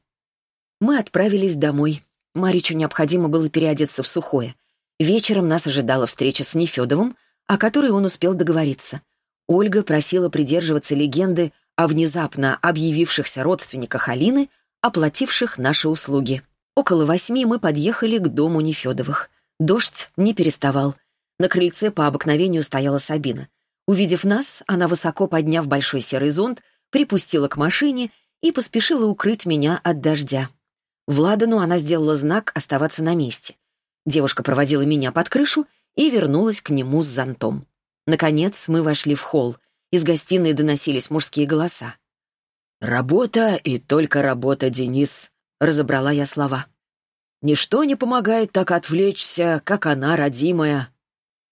Мы отправились домой. Маричу необходимо было переодеться в сухое. Вечером нас ожидала встреча с Нефедовым, о которой он успел договориться. Ольга просила придерживаться легенды о внезапно объявившихся родственниках Алины, оплативших наши услуги. Около восьми мы подъехали к дому Нефедовых. Дождь не переставал. На крыльце по обыкновению стояла Сабина. Увидев нас, она, высоко подняв большой серый зонт, припустила к машине и поспешила укрыть меня от дождя. Владану она сделала знак оставаться на месте. Девушка проводила меня под крышу и вернулась к нему с зонтом. Наконец мы вошли в холл. Из гостиной доносились мужские голоса. «Работа и только работа, Денис», — разобрала я слова. «Ничто не помогает так отвлечься, как она, родимая».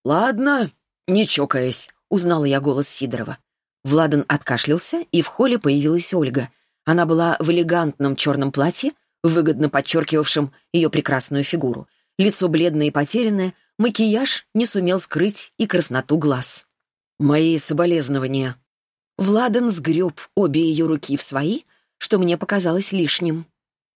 «Ладно, не чокаясь», — узнала я голос Сидорова. Владан откашлялся, и в холле появилась Ольга. Она была в элегантном черном платье, выгодно подчеркивавшем ее прекрасную фигуру. Лицо бледное и потерянное, макияж не сумел скрыть и красноту глаз. «Мои соболезнования». Владан сгреб обе ее руки в свои, что мне показалось лишним.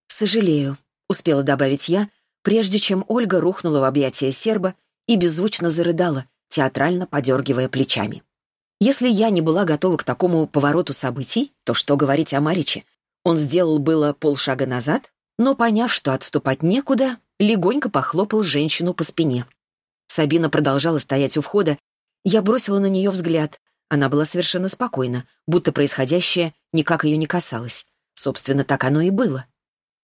«Сожалею», — успела добавить я, прежде чем Ольга рухнула в объятия серба и беззвучно зарыдала, театрально подергивая плечами. Если я не была готова к такому повороту событий, то что говорить о Мариче? Он сделал было полшага назад, но, поняв, что отступать некуда, легонько похлопал женщину по спине. Сабина продолжала стоять у входа. Я бросила на нее взгляд. Она была совершенно спокойна, будто происходящее никак ее не касалось. Собственно, так оно и было.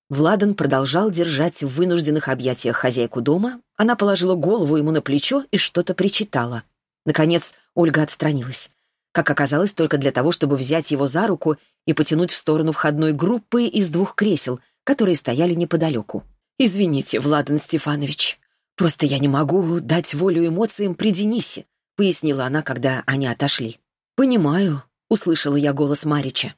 Владан продолжал держать в вынужденных объятиях хозяйку дома. Она положила голову ему на плечо и что-то причитала. Наконец, Ольга отстранилась. Как оказалось, только для того, чтобы взять его за руку и потянуть в сторону входной группы из двух кресел, которые стояли неподалеку. «Извините, Владан Стефанович, «Просто я не могу дать волю эмоциям при Денисе», — пояснила она, когда они отошли. «Понимаю», — услышала я голос Марича.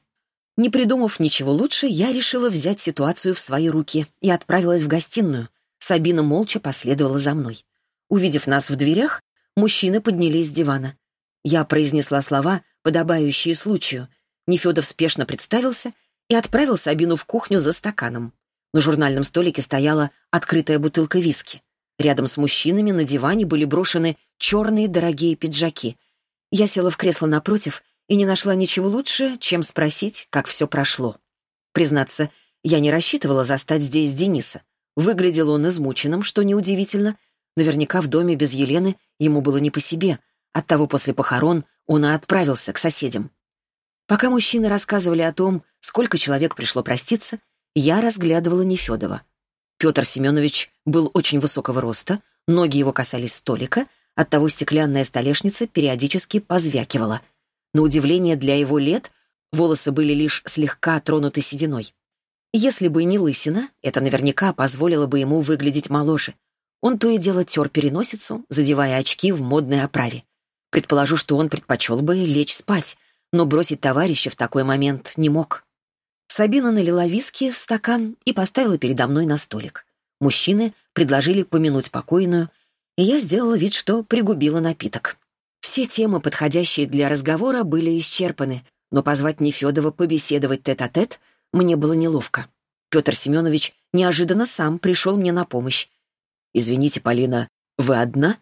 Не придумав ничего лучше, я решила взять ситуацию в свои руки и отправилась в гостиную. Сабина молча последовала за мной. Увидев нас в дверях, мужчины поднялись с дивана. Я произнесла слова, подобающие случаю. Нефедов спешно представился и отправил Сабину в кухню за стаканом. На журнальном столике стояла открытая бутылка виски. Рядом с мужчинами на диване были брошены черные дорогие пиджаки. Я села в кресло напротив и не нашла ничего лучше, чем спросить, как все прошло. Признаться, я не рассчитывала застать здесь Дениса. Выглядел он измученным, что неудивительно. Наверняка в доме без Елены ему было не по себе. Оттого после похорон он и отправился к соседям. Пока мужчины рассказывали о том, сколько человек пришло проститься, я разглядывала Нефедова. Петр Семенович был очень высокого роста, ноги его касались столика, оттого стеклянная столешница периодически позвякивала. На удивление для его лет волосы были лишь слегка тронуты сединой. Если бы не лысина, это наверняка позволило бы ему выглядеть моложе. Он то и дело тер переносицу, задевая очки в модной оправе. Предположу, что он предпочел бы лечь спать, но бросить товарища в такой момент не мог. Сабина налила виски в стакан и поставила передо мной на столик. Мужчины предложили помянуть покойную, и я сделала вид, что пригубила напиток. Все темы, подходящие для разговора, были исчерпаны, но позвать Нефедова побеседовать тет-а-тет -тет мне было неловко. Петр Семенович неожиданно сам пришел мне на помощь. «Извините, Полина, вы одна?»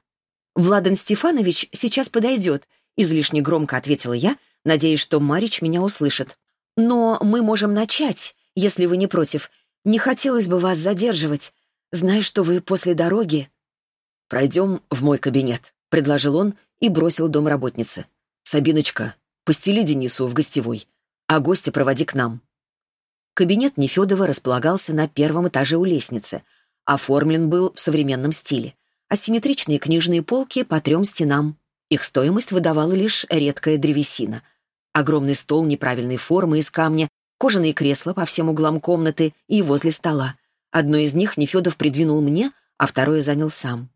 «Владан Стефанович сейчас подойдет», — излишне громко ответила я, надеясь, что Марич меня услышит. Но мы можем начать, если вы не против. Не хотелось бы вас задерживать. Знаю, что вы после дороги...» «Пройдем в мой кабинет», — предложил он и бросил домработнице. «Сабиночка, постели Денису в гостевой, а гостя проводи к нам». Кабинет Нефедова располагался на первом этаже у лестницы. Оформлен был в современном стиле. Асимметричные книжные полки по трем стенам. Их стоимость выдавала лишь редкая древесина — Огромный стол неправильной формы из камня, кожаные кресла по всем углам комнаты и возле стола. Одно из них Нефедов придвинул мне, а второе занял сам.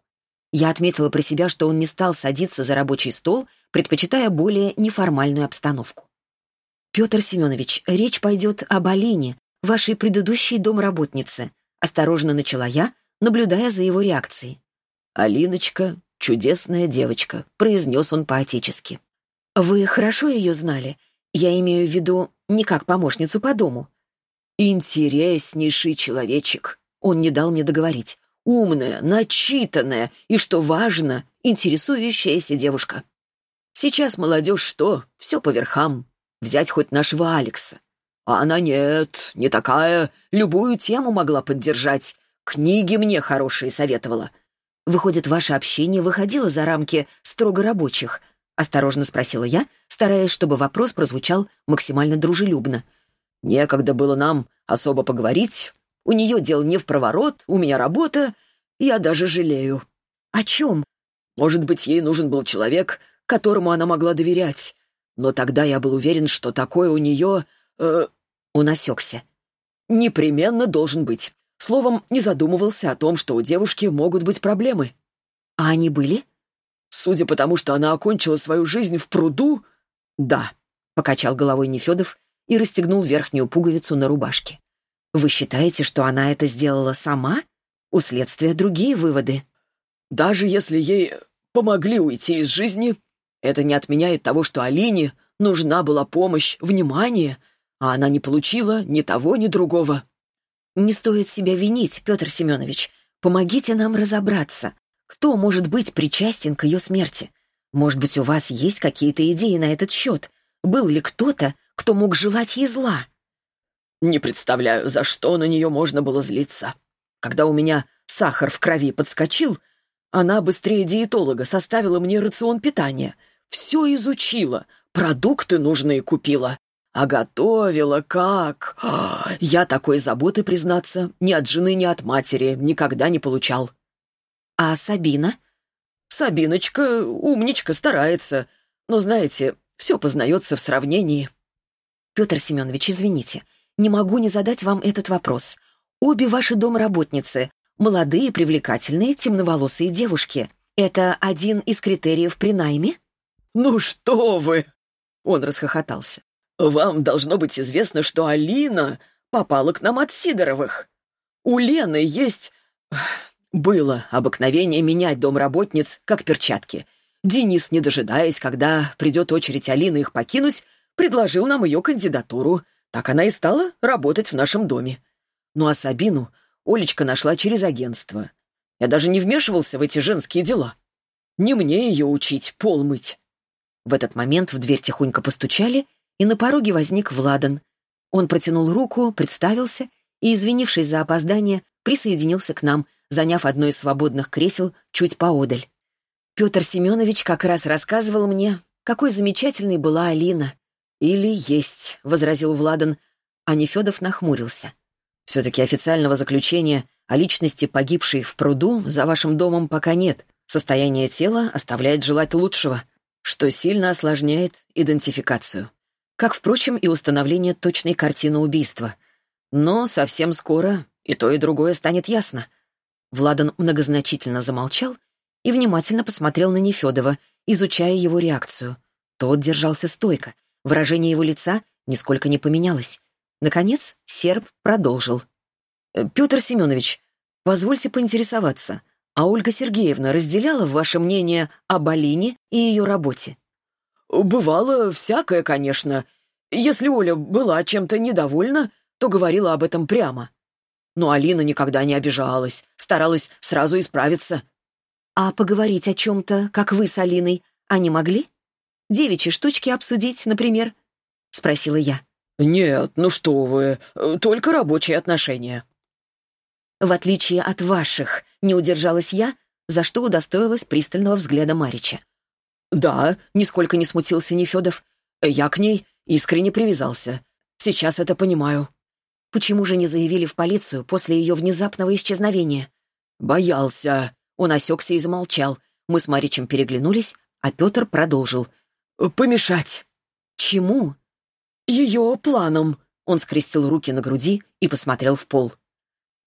Я отметила про себя, что он не стал садиться за рабочий стол, предпочитая более неформальную обстановку. «Петр Семенович, речь пойдет об Алине, вашей предыдущей домработнице», осторожно начала я, наблюдая за его реакцией. «Алиночка — чудесная девочка», — произнес он поотечески. «Вы хорошо ее знали? Я имею в виду не как помощницу по дому». «Интереснейший человечек», — он не дал мне договорить. «Умная, начитанная и, что важно, интересующаяся девушка». Сейчас молодежь что? Все по верхам. Взять хоть нашего Алекса. А она нет, не такая. Любую тему могла поддержать. Книги мне хорошие советовала. Выходит, ваше общение выходило за рамки строго рабочих? Осторожно спросила я, стараясь, чтобы вопрос прозвучал максимально дружелюбно. Некогда было нам особо поговорить. У нее дел не в проворот, у меня работа. Я даже жалею. О чем? Может быть, ей нужен был человек, которому она могла доверять. Но тогда я был уверен, что такое у нее... Э, он осекся. Непременно должен быть. Словом, не задумывался о том, что у девушки могут быть проблемы. А они были? Судя по тому, что она окончила свою жизнь в пруду, да, — покачал головой Нефедов и расстегнул верхнюю пуговицу на рубашке. Вы считаете, что она это сделала сама? У следствия другие выводы. Даже если ей помогли уйти из жизни, это не отменяет того, что Алине нужна была помощь, внимание, а она не получила ни того, ни другого. Не стоит себя винить, Петр Семенович. Помогите нам разобраться. Кто может быть причастен к ее смерти? Может быть, у вас есть какие-то идеи на этот счет? Был ли кто-то, кто мог желать ей зла? Не представляю, за что на нее можно было злиться. Когда у меня сахар в крови подскочил, она быстрее диетолога составила мне рацион питания. Все изучила, продукты нужные купила. А готовила как? Я такой заботы, признаться, ни от жены, ни от матери никогда не получал. А Сабина? Сабиночка умничка, старается. Но, знаете, все познается в сравнении. Петр Семенович, извините, не могу не задать вам этот вопрос. Обе ваши домработницы — молодые, привлекательные, темноволосые девушки. Это один из критериев при найме? «Ну что вы!» — он расхохотался. «Вам должно быть известно, что Алина попала к нам от Сидоровых. У Лены есть... Было обыкновение менять домработниц, как перчатки. Денис, не дожидаясь, когда придет очередь Алины их покинуть, предложил нам ее кандидатуру. Так она и стала работать в нашем доме. Ну а Сабину Олечка нашла через агентство. Я даже не вмешивался в эти женские дела. Не мне ее учить, пол мыть. В этот момент в дверь тихонько постучали, и на пороге возник Владан. Он протянул руку, представился и, извинившись за опоздание, присоединился к нам, заняв одно из свободных кресел чуть поодаль. Петр Семенович как раз рассказывал мне, какой замечательной была Алина. «Или есть», — возразил Владан, а Нефедов нахмурился. «Все-таки официального заключения о личности погибшей в пруду за вашим домом пока нет. Состояние тела оставляет желать лучшего, что сильно осложняет идентификацию как, впрочем, и установление точной картины убийства. Но совсем скоро и то, и другое станет ясно. Владан многозначительно замолчал и внимательно посмотрел на Нефедова, изучая его реакцию. Тот держался стойко, выражение его лица нисколько не поменялось. Наконец, серб продолжил. «Э, «Петр Семенович, позвольте поинтересоваться, а Ольга Сергеевна разделяла ваше мнение об Алине и ее работе?» «Бывало всякое, конечно. Если Оля была чем-то недовольна, то говорила об этом прямо. Но Алина никогда не обижалась, старалась сразу исправиться». «А поговорить о чем-то, как вы с Алиной, они могли? Девичьи штучки обсудить, например?» — спросила я. «Нет, ну что вы, только рабочие отношения». В отличие от ваших, не удержалась я, за что удостоилась пристального взгляда Марича. «Да», — нисколько не смутился Нефедов. «Я к ней искренне привязался. Сейчас это понимаю». «Почему же не заявили в полицию после ее внезапного исчезновения?» «Боялся». Он осекся и замолчал. Мы с Маричем переглянулись, а Петр продолжил. «Помешать». «Чему?» «Ее планом». Он скрестил руки на груди и посмотрел в пол.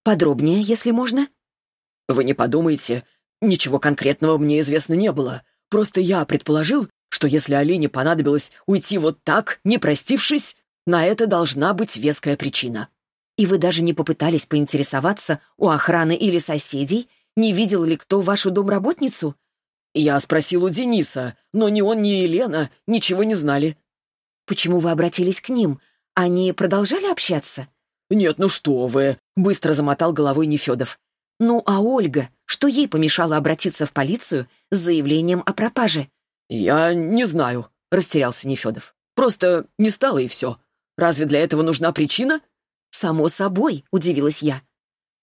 «Подробнее, если можно?» «Вы не подумайте, ничего конкретного мне известно не было. Просто я предположил, что если Алине понадобилось уйти вот так, не простившись, на это должна быть веская причина. И вы даже не попытались поинтересоваться у охраны или соседей, не видел ли кто вашу домработницу? Я спросил у Дениса, но ни он, ни Елена ничего не знали. Почему вы обратились к ним? Они продолжали общаться? Нет, ну что вы, быстро замотал головой Нефедов. Ну, а Ольга, что ей помешало обратиться в полицию с заявлением о пропаже? «Я не знаю», — растерялся Нефедов. «Просто не стало и все. Разве для этого нужна причина?» «Само собой», — удивилась я.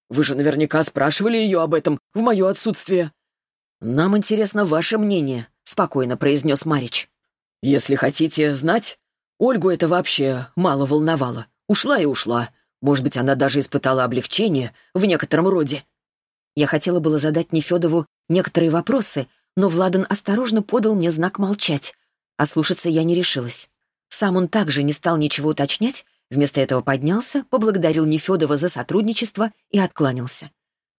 «Вы же наверняка спрашивали ее об этом в мое отсутствие». «Нам интересно ваше мнение», — спокойно произнес Марич. «Если хотите знать, Ольгу это вообще мало волновало. Ушла и ушла. Может быть, она даже испытала облегчение в некотором роде». Я хотела было задать Нефедову некоторые вопросы, но Владан осторожно подал мне знак молчать, а слушаться я не решилась. Сам он также не стал ничего уточнять, вместо этого поднялся, поблагодарил Нефедова за сотрудничество и откланялся.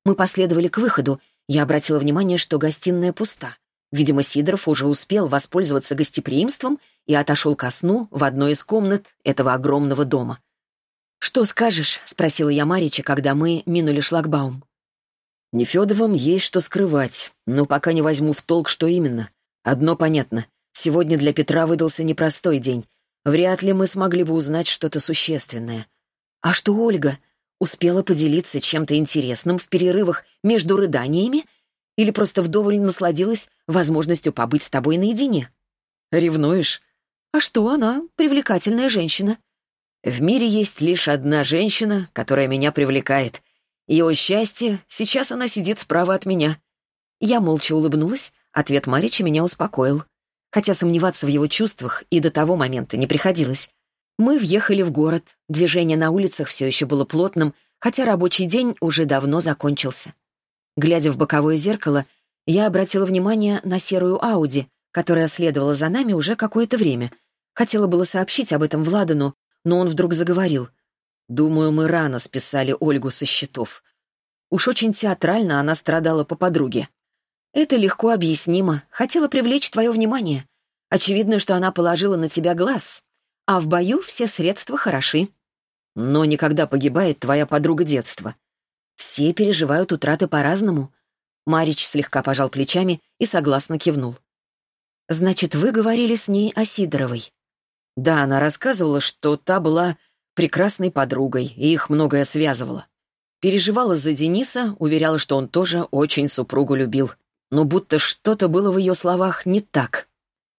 Мы последовали к выходу, я обратила внимание, что гостиная пуста. Видимо, Сидоров уже успел воспользоваться гостеприимством и отошел ко сну в одной из комнат этого огромного дома. «Что скажешь?» — спросила я Марича, когда мы минули шлагбаум. Нефедовым есть что скрывать, но пока не возьму в толк, что именно. Одно понятно. Сегодня для Петра выдался непростой день. Вряд ли мы смогли бы узнать что-то существенное. А что Ольга? Успела поделиться чем-то интересным в перерывах между рыданиями? Или просто вдоволь насладилась возможностью побыть с тобой наедине? Ревнуешь? А что она? Привлекательная женщина. В мире есть лишь одна женщина, которая меня привлекает — ее счастье, сейчас она сидит справа от меня. Я молча улыбнулась, ответ Марича меня успокоил. Хотя сомневаться в его чувствах и до того момента не приходилось. Мы въехали в город, движение на улицах все еще было плотным, хотя рабочий день уже давно закончился. Глядя в боковое зеркало, я обратила внимание на серую Ауди, которая следовала за нами уже какое-то время. Хотела было сообщить об этом Владану, но он вдруг заговорил — Думаю, мы рано списали Ольгу со счетов. Уж очень театрально она страдала по подруге. Это легко объяснимо. Хотела привлечь твое внимание. Очевидно, что она положила на тебя глаз. А в бою все средства хороши. Но никогда погибает твоя подруга детства. Все переживают утраты по-разному. Марич слегка пожал плечами и согласно кивнул. «Значит, вы говорили с ней о Сидоровой?» «Да, она рассказывала, что та была прекрасной подругой, и их многое связывало. Переживала за Дениса, уверяла, что он тоже очень супругу любил. Но будто что-то было в ее словах не так.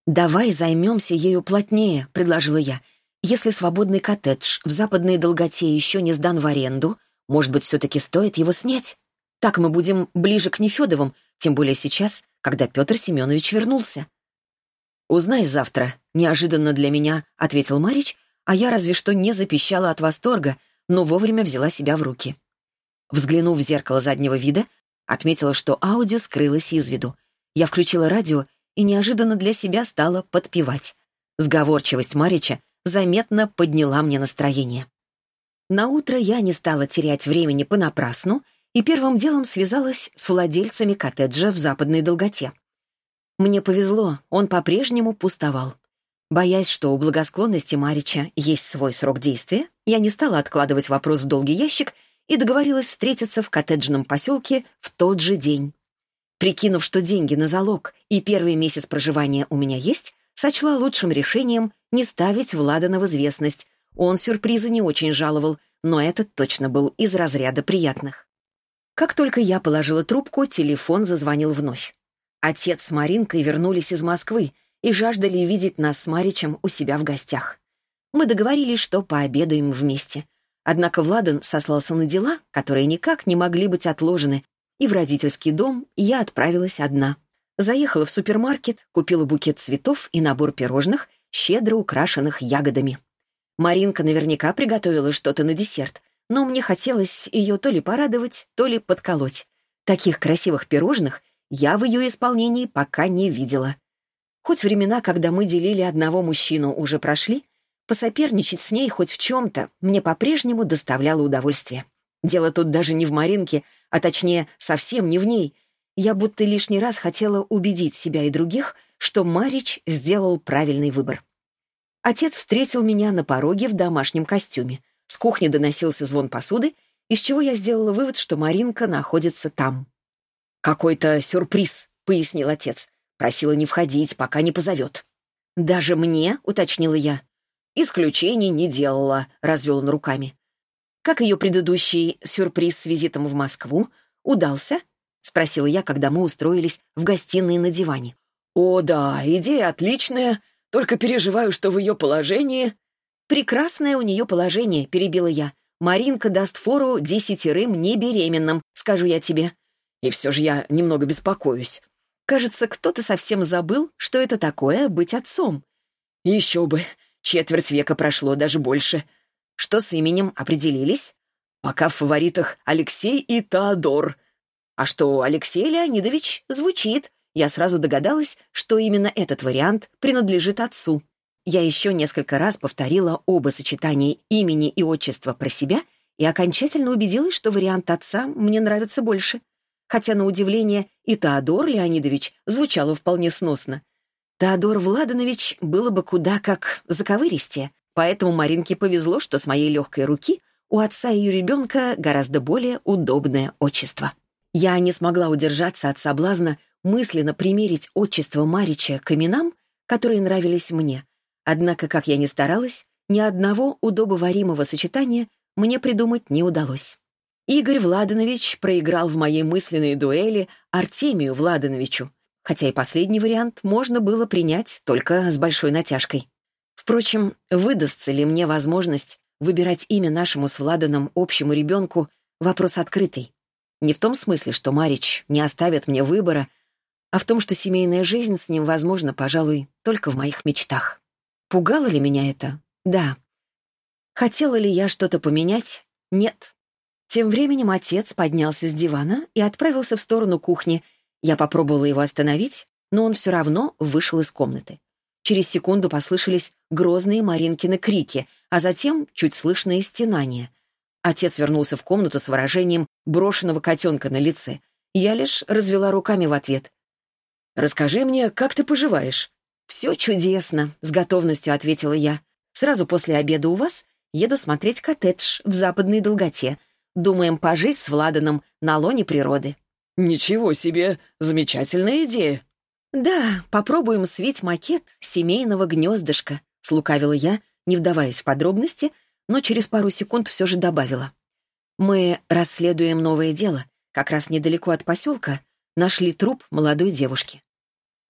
«Давай займемся ею плотнее», — предложила я. «Если свободный коттедж в западной долготе еще не сдан в аренду, может быть, все-таки стоит его снять? Так мы будем ближе к Нефедовым, тем более сейчас, когда Петр Семенович вернулся». «Узнай завтра», — неожиданно для меня ответил Марич а я разве что не запищала от восторга, но вовремя взяла себя в руки. Взглянув в зеркало заднего вида, отметила, что аудио скрылось из виду. Я включила радио и неожиданно для себя стала подпевать. Сговорчивость Марича заметно подняла мне настроение. На утро я не стала терять времени понапрасну и первым делом связалась с владельцами коттеджа в западной долготе. Мне повезло, он по-прежнему пустовал. Боясь, что у благосклонности Марича есть свой срок действия, я не стала откладывать вопрос в долгий ящик и договорилась встретиться в коттеджном поселке в тот же день. Прикинув, что деньги на залог и первый месяц проживания у меня есть, сочла лучшим решением не ставить Владана в известность. Он сюрпризы не очень жаловал, но этот точно был из разряда приятных. Как только я положила трубку, телефон зазвонил вновь. Отец с Маринкой вернулись из Москвы, и жаждали видеть нас с Маричем у себя в гостях. Мы договорились, что пообедаем вместе. Однако Владан сослался на дела, которые никак не могли быть отложены, и в родительский дом я отправилась одна. Заехала в супермаркет, купила букет цветов и набор пирожных, щедро украшенных ягодами. Маринка наверняка приготовила что-то на десерт, но мне хотелось ее то ли порадовать, то ли подколоть. Таких красивых пирожных я в ее исполнении пока не видела. Хоть времена, когда мы делили одного мужчину, уже прошли, посоперничать с ней хоть в чем-то мне по-прежнему доставляло удовольствие. Дело тут даже не в Маринке, а точнее, совсем не в ней. Я будто лишний раз хотела убедить себя и других, что Марич сделал правильный выбор. Отец встретил меня на пороге в домашнем костюме. С кухни доносился звон посуды, из чего я сделала вывод, что Маринка находится там. «Какой-то сюрприз», — пояснил отец. Просила не входить, пока не позовет. «Даже мне?» — уточнила я. «Исключений не делала», — развел он руками. «Как ее предыдущий сюрприз с визитом в Москву? Удался?» — спросила я, когда мы устроились в гостиной на диване. «О, да, идея отличная, только переживаю, что в ее положении...» «Прекрасное у нее положение», — перебила я. «Маринка даст фору десятерым небеременным, скажу я тебе». И все же я немного беспокоюсь. Кажется, кто-то совсем забыл, что это такое быть отцом. Еще бы. Четверть века прошло, даже больше. Что с именем определились? Пока в фаворитах Алексей и Теодор. А что Алексей Леонидович звучит. Я сразу догадалась, что именно этот вариант принадлежит отцу. Я еще несколько раз повторила оба сочетания имени и отчества про себя и окончательно убедилась, что вариант отца мне нравится больше. Хотя, на удивление, и Теодор Леонидович звучало вполне сносно. Теодор Владанович было бы куда как заковыристее, поэтому Маринке повезло, что с моей легкой руки у отца ее ребенка гораздо более удобное отчество. Я не смогла удержаться от соблазна мысленно примерить отчество Марича к именам, которые нравились мне. Однако, как я ни старалась, ни одного удобоваримого сочетания мне придумать не удалось. Игорь Владанович проиграл в моей мысленной дуэли Артемию Владановичу, хотя и последний вариант можно было принять только с большой натяжкой. Впрочем, выдастся ли мне возможность выбирать имя нашему с Владаном общему ребенку — вопрос открытый. Не в том смысле, что Марич не оставит мне выбора, а в том, что семейная жизнь с ним возможна, пожалуй, только в моих мечтах. Пугало ли меня это? Да. Хотела ли я что-то поменять? Нет. Тем временем отец поднялся с дивана и отправился в сторону кухни. Я попробовала его остановить, но он все равно вышел из комнаты. Через секунду послышались грозные Маринкины крики, а затем чуть слышное стенание. Отец вернулся в комнату с выражением брошенного котенка на лице. Я лишь развела руками в ответ. «Расскажи мне, как ты поживаешь?» «Все чудесно», — с готовностью ответила я. «Сразу после обеда у вас еду смотреть коттедж в западной долготе. Думаем пожить с Владаном на лоне природы». «Ничего себе! Замечательная идея!» «Да, попробуем свить макет семейного гнездышка», — слукавила я, не вдаваясь в подробности, но через пару секунд все же добавила. «Мы расследуем новое дело. Как раз недалеко от поселка нашли труп молодой девушки.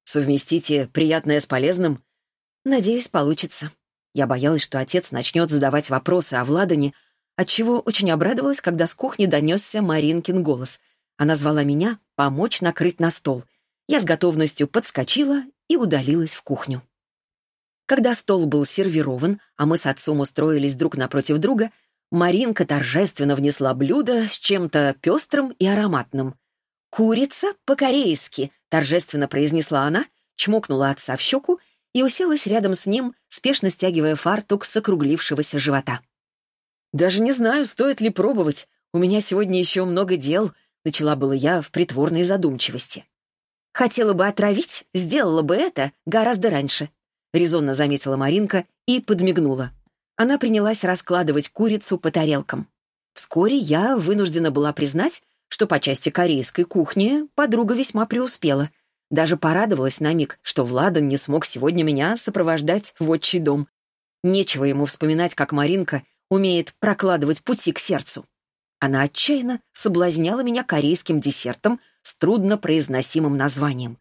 Совместите приятное с полезным? Надеюсь, получится. Я боялась, что отец начнет задавать вопросы о Владане, отчего очень обрадовалась, когда с кухни донесся Маринкин голос. Она звала меня помочь накрыть на стол. Я с готовностью подскочила и удалилась в кухню. Когда стол был сервирован, а мы с отцом устроились друг напротив друга, Маринка торжественно внесла блюдо с чем-то пестрым и ароматным. «Курица по-корейски», — торжественно произнесла она, чмокнула отца в щеку и уселась рядом с ним, спешно стягивая фартук с округлившегося живота. «Даже не знаю, стоит ли пробовать. У меня сегодня еще много дел», — начала была я в притворной задумчивости. «Хотела бы отравить, сделала бы это гораздо раньше», — резонно заметила Маринка и подмигнула. Она принялась раскладывать курицу по тарелкам. Вскоре я вынуждена была признать, что по части корейской кухни подруга весьма преуспела. Даже порадовалась на миг, что Владан не смог сегодня меня сопровождать в отчий дом. Нечего ему вспоминать, как Маринка умеет прокладывать пути к сердцу. Она отчаянно соблазняла меня корейским десертом с труднопроизносимым названием.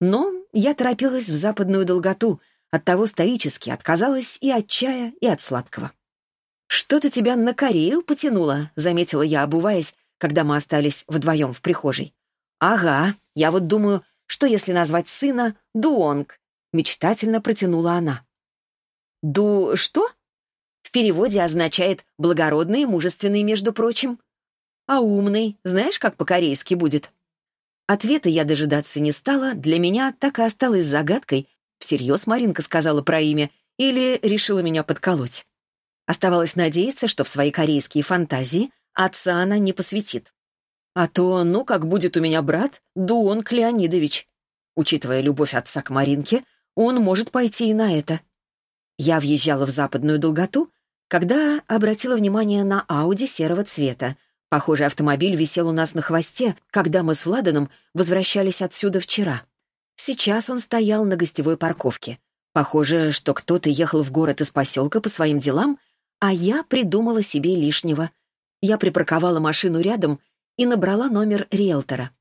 Но я торопилась в западную долготу, оттого стоически отказалась и от чая, и от сладкого. «Что-то тебя на Корею потянуло», — заметила я, обуваясь, когда мы остались вдвоем в прихожей. «Ага, я вот думаю, что если назвать сына Дуонг?» — мечтательно протянула она. «Ду... что?» В переводе означает «благородный и мужественный», между прочим. «А умный, знаешь, как по-корейски будет?» Ответа я дожидаться не стала, для меня так и осталось загадкой, всерьез Маринка сказала про имя или решила меня подколоть. Оставалось надеяться, что в свои корейские фантазии Отца она не посвятит. А то, ну, как будет у меня брат, Дуон Клеонидович. Учитывая любовь отца к Маринке, он может пойти и на это. Я въезжала в западную долготу, когда обратила внимание на Ауди серого цвета. Похожий автомобиль висел у нас на хвосте, когда мы с Владаном возвращались отсюда вчера. Сейчас он стоял на гостевой парковке. Похоже, что кто-то ехал в город из поселка по своим делам, а я придумала себе лишнего — я припарковала машину рядом и набрала номер риэлтора.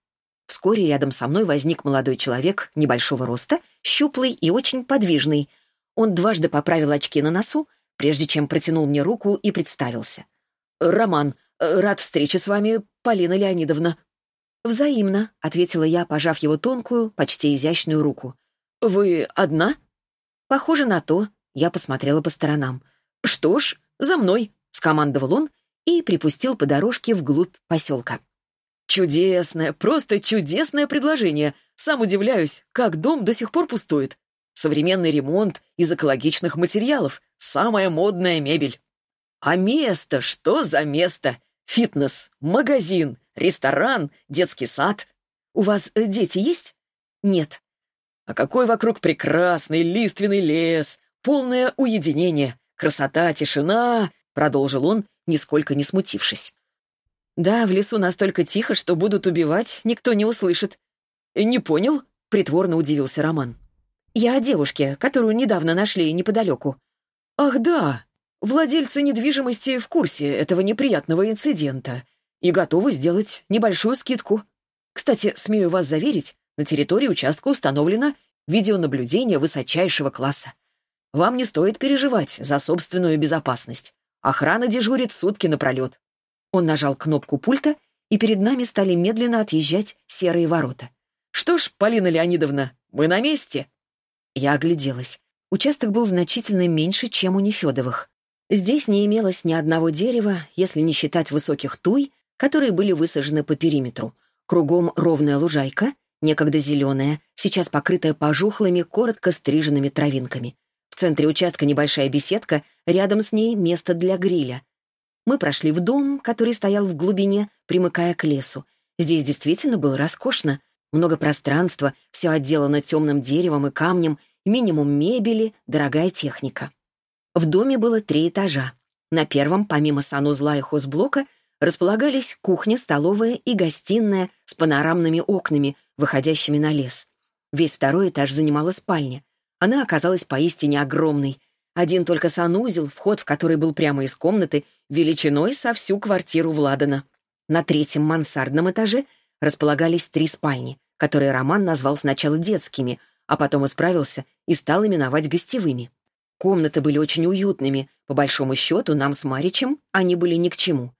Вскоре рядом со мной возник молодой человек небольшого роста, щуплый и очень подвижный. Он дважды поправил очки на носу, прежде чем протянул мне руку и представился. «Роман, рад встрече с вами, Полина Леонидовна». «Взаимно», — ответила я, пожав его тонкую, почти изящную руку. «Вы одна?» «Похоже на то». Я посмотрела по сторонам. «Что ж, за мной», — скомандовал он и припустил по дорожке вглубь поселка. «Чудесное, просто чудесное предложение. Сам удивляюсь, как дом до сих пор пустует. Современный ремонт из экологичных материалов, самая модная мебель. А место, что за место? Фитнес, магазин, ресторан, детский сад. У вас э, дети есть? Нет. А какой вокруг прекрасный лиственный лес, полное уединение, красота, тишина, продолжил он, нисколько не смутившись. Да, в лесу настолько тихо, что будут убивать, никто не услышит. Не понял? Притворно удивился Роман. Я о девушке, которую недавно нашли неподалеку. Ах да, владельцы недвижимости в курсе этого неприятного инцидента и готовы сделать небольшую скидку. Кстати, смею вас заверить, на территории участка установлено видеонаблюдение высочайшего класса. Вам не стоит переживать за собственную безопасность. Охрана дежурит сутки напролет. Он нажал кнопку пульта, и перед нами стали медленно отъезжать серые ворота. «Что ж, Полина Леонидовна, мы на месте!» Я огляделась. Участок был значительно меньше, чем у Нефедовых. Здесь не имелось ни одного дерева, если не считать высоких туй, которые были высажены по периметру. Кругом ровная лужайка, некогда зеленая, сейчас покрытая пожухлыми, коротко стриженными травинками. В центре участка небольшая беседка, рядом с ней место для гриля. Мы прошли в дом, который стоял в глубине, примыкая к лесу. Здесь действительно было роскошно. Много пространства, все отделано темным деревом и камнем, минимум мебели, дорогая техника. В доме было три этажа. На первом, помимо санузла и хозблока, располагались кухня, столовая и гостиная с панорамными окнами, выходящими на лес. Весь второй этаж занимала спальня. Она оказалась поистине огромной. Один только санузел, вход в который был прямо из комнаты, величиной со всю квартиру Владана. На третьем мансардном этаже располагались три спальни, которые Роман назвал сначала детскими, а потом исправился и стал именовать гостевыми. Комнаты были очень уютными, по большому счету нам с Маричем они были ни к чему.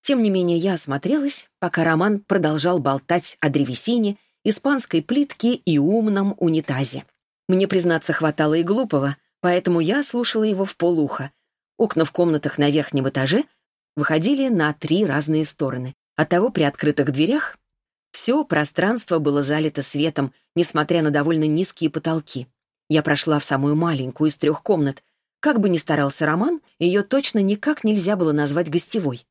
Тем не менее я осмотрелась, пока Роман продолжал болтать о древесине, испанской плитке и умном унитазе. Мне, признаться, хватало и глупого, поэтому я слушала его в полуха. Окна в комнатах на верхнем этаже выходили на три разные стороны. Оттого при открытых дверях все пространство было залито светом, несмотря на довольно низкие потолки. Я прошла в самую маленькую из трех комнат. Как бы ни старался Роман, ее точно никак нельзя было назвать гостевой.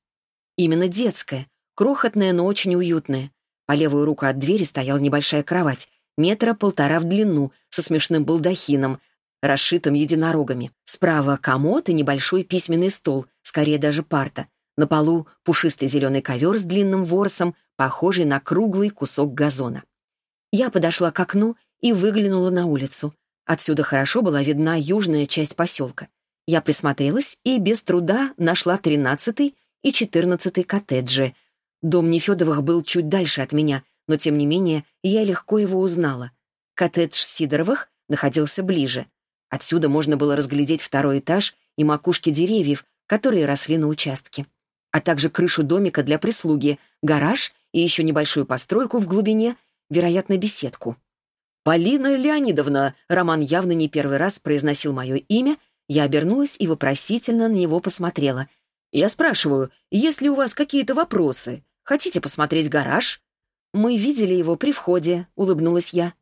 Именно детская, крохотная, но очень уютная. По левую руку от двери стояла небольшая кровать, метра полтора в длину, со смешным балдахином, расшитым единорогами. Справа комод и небольшой письменный стол, скорее даже парта. На полу пушистый зеленый ковер с длинным ворсом, похожий на круглый кусок газона. Я подошла к окну и выглянула на улицу. Отсюда хорошо была видна южная часть поселка. Я присмотрелась и без труда нашла тринадцатый и четырнадцатый коттеджи. Дом Нефедовых был чуть дальше от меня, но, тем не менее, я легко его узнала. Коттедж Сидоровых находился ближе. Отсюда можно было разглядеть второй этаж и макушки деревьев, которые росли на участке, а также крышу домика для прислуги, гараж и еще небольшую постройку в глубине, вероятно, беседку. «Полина Леонидовна!» Роман явно не первый раз произносил мое имя, я обернулась и вопросительно на него посмотрела. «Я спрашиваю, есть ли у вас какие-то вопросы? Хотите посмотреть гараж?» «Мы видели его при входе», — улыбнулась я.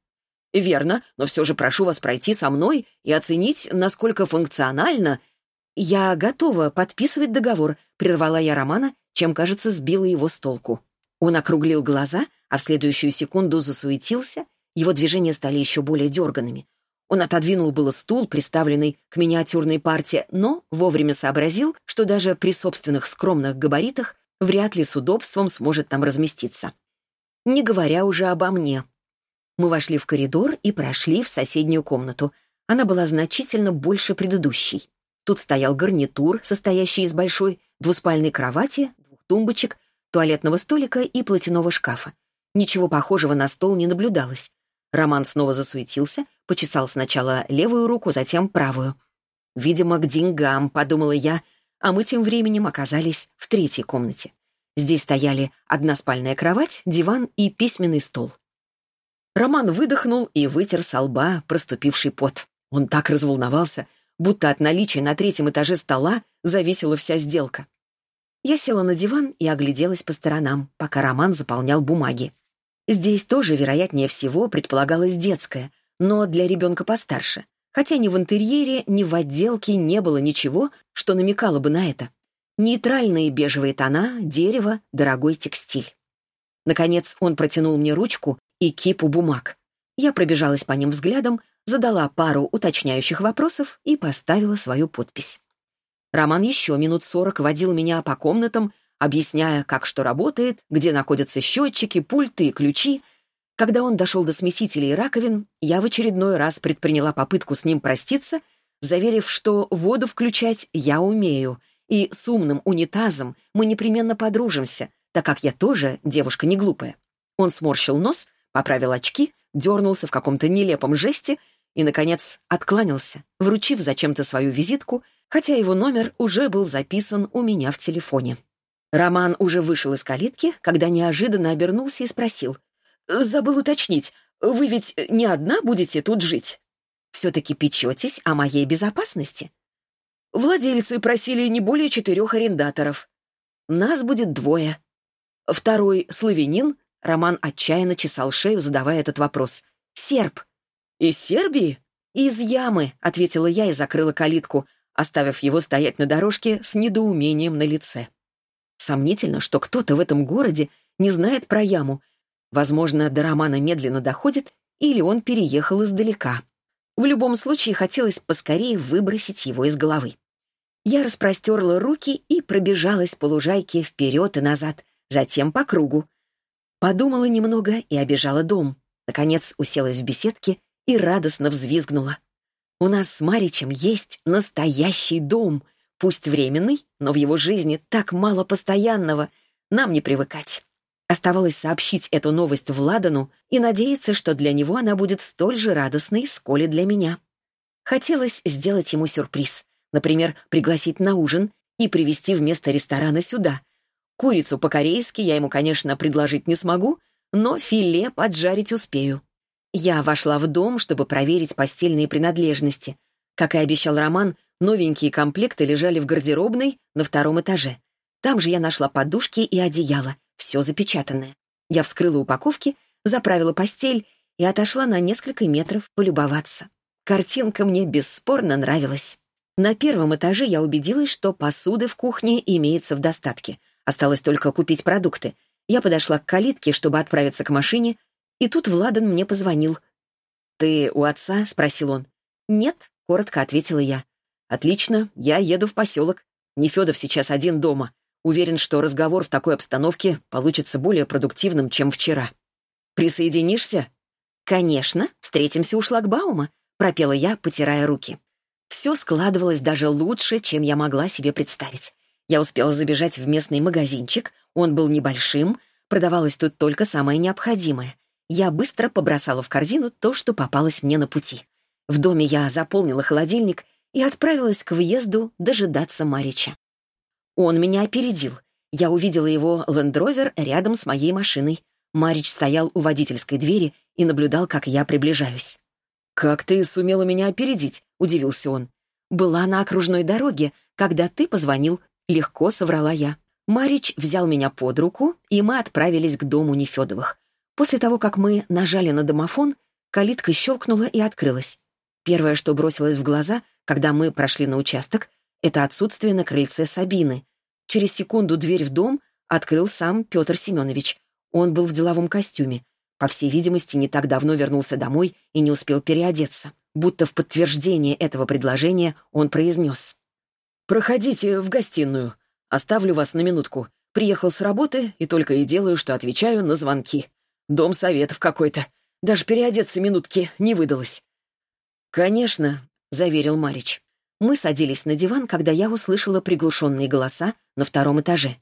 «Верно, но все же прошу вас пройти со мной и оценить, насколько функционально...» «Я готова подписывать договор», — прервала я Романа, чем, кажется, сбила его с толку. Он округлил глаза, а в следующую секунду засуетился, его движения стали еще более дерганными. Он отодвинул было стул, приставленный к миниатюрной парте, но вовремя сообразил, что даже при собственных скромных габаритах вряд ли с удобством сможет там разместиться. Не говоря уже обо мне, мы вошли в коридор и прошли в соседнюю комнату. Она была значительно больше предыдущей. Тут стоял гарнитур, состоящий из большой двуспальной кровати, двух тумбочек, туалетного столика и платяного шкафа. Ничего похожего на стол не наблюдалось. Роман снова засуетился, почесал сначала левую руку, затем правую. «Видимо, к деньгам», — подумала я, а мы тем временем оказались в третьей комнате. Здесь стояли односпальная кровать, диван и письменный стол. Роман выдохнул и вытер со лба проступивший пот. Он так разволновался, будто от наличия на третьем этаже стола зависела вся сделка. Я села на диван и огляделась по сторонам, пока Роман заполнял бумаги. Здесь тоже, вероятнее всего, предполагалось детское, но для ребенка постарше, хотя ни в интерьере, ни в отделке не было ничего, что намекало бы на это. Нейтральные бежевые тона, дерево, дорогой текстиль. Наконец он протянул мне ручку и кипу бумаг. Я пробежалась по ним взглядом, задала пару уточняющих вопросов и поставила свою подпись. Роман еще минут сорок водил меня по комнатам, объясняя, как что работает, где находятся счетчики, пульты и ключи. Когда он дошел до смесителей и раковин, я в очередной раз предприняла попытку с ним проститься, заверив, что воду включать я умею, и с умным унитазом мы непременно подружимся, так как я тоже девушка не глупая. Он сморщил нос, поправил очки, дернулся в каком-то нелепом жесте и, наконец, откланялся, вручив зачем-то свою визитку, хотя его номер уже был записан у меня в телефоне. Роман уже вышел из калитки, когда неожиданно обернулся и спросил. «Забыл уточнить, вы ведь не одна будете тут жить? Все-таки печетесь о моей безопасности?» Владельцы просили не более четырех арендаторов. Нас будет двое. Второй — славянин. Роман отчаянно чесал шею, задавая этот вопрос. «Серб». «Из Сербии?» «Из ямы», — ответила я и закрыла калитку, оставив его стоять на дорожке с недоумением на лице. Сомнительно, что кто-то в этом городе не знает про яму. Возможно, до Романа медленно доходит, или он переехал издалека. В любом случае, хотелось поскорее выбросить его из головы. Я распростерла руки и пробежалась по лужайке вперед и назад, затем по кругу. Подумала немного и обежала дом. Наконец уселась в беседке и радостно взвизгнула. У нас с Маричем есть настоящий дом. Пусть временный, но в его жизни так мало постоянного. Нам не привыкать. Оставалось сообщить эту новость Владану и надеяться, что для него она будет столь же радостной, сколь и для меня. Хотелось сделать ему сюрприз. Например, пригласить на ужин и привезти вместо ресторана сюда. Курицу по-корейски я ему, конечно, предложить не смогу, но филе поджарить успею. Я вошла в дом, чтобы проверить постельные принадлежности. Как и обещал Роман, Новенькие комплекты лежали в гардеробной на втором этаже. Там же я нашла подушки и одеяло, все запечатанное. Я вскрыла упаковки, заправила постель и отошла на несколько метров полюбоваться. Картинка мне бесспорно нравилась. На первом этаже я убедилась, что посуды в кухне имеется в достатке. Осталось только купить продукты. Я подошла к калитке, чтобы отправиться к машине, и тут Владан мне позвонил. «Ты у отца?» — спросил он. «Нет», — коротко ответила я. «Отлично, я еду в поселок. Нефедов сейчас один дома. Уверен, что разговор в такой обстановке получится более продуктивным, чем вчера. Присоединишься?» «Конечно, встретимся у шлагбаума», — пропела я, потирая руки. Все складывалось даже лучше, чем я могла себе представить. Я успела забежать в местный магазинчик, он был небольшим, продавалось тут только самое необходимое. Я быстро побросала в корзину то, что попалось мне на пути. В доме я заполнила холодильник и отправилась к въезду дожидаться Марича. Он меня опередил. Я увидела его лендровер рядом с моей машиной. Марич стоял у водительской двери и наблюдал, как я приближаюсь. «Как ты сумела меня опередить?» — удивился он. «Была на окружной дороге, когда ты позвонил», — легко соврала я. Марич взял меня под руку, и мы отправились к дому Нефедовых. После того, как мы нажали на домофон, калитка щелкнула и открылась. Первое, что бросилось в глаза, когда мы прошли на участок, это отсутствие на крыльце Сабины. Через секунду дверь в дом открыл сам Петр Семенович. Он был в деловом костюме. По всей видимости, не так давно вернулся домой и не успел переодеться. Будто в подтверждение этого предложения он произнес. «Проходите в гостиную. Оставлю вас на минутку. Приехал с работы и только и делаю, что отвечаю на звонки. Дом советов какой-то. Даже переодеться минутки не выдалось». «Конечно», заверил Марич. Мы садились на диван, когда я услышала приглушенные голоса на втором этаже.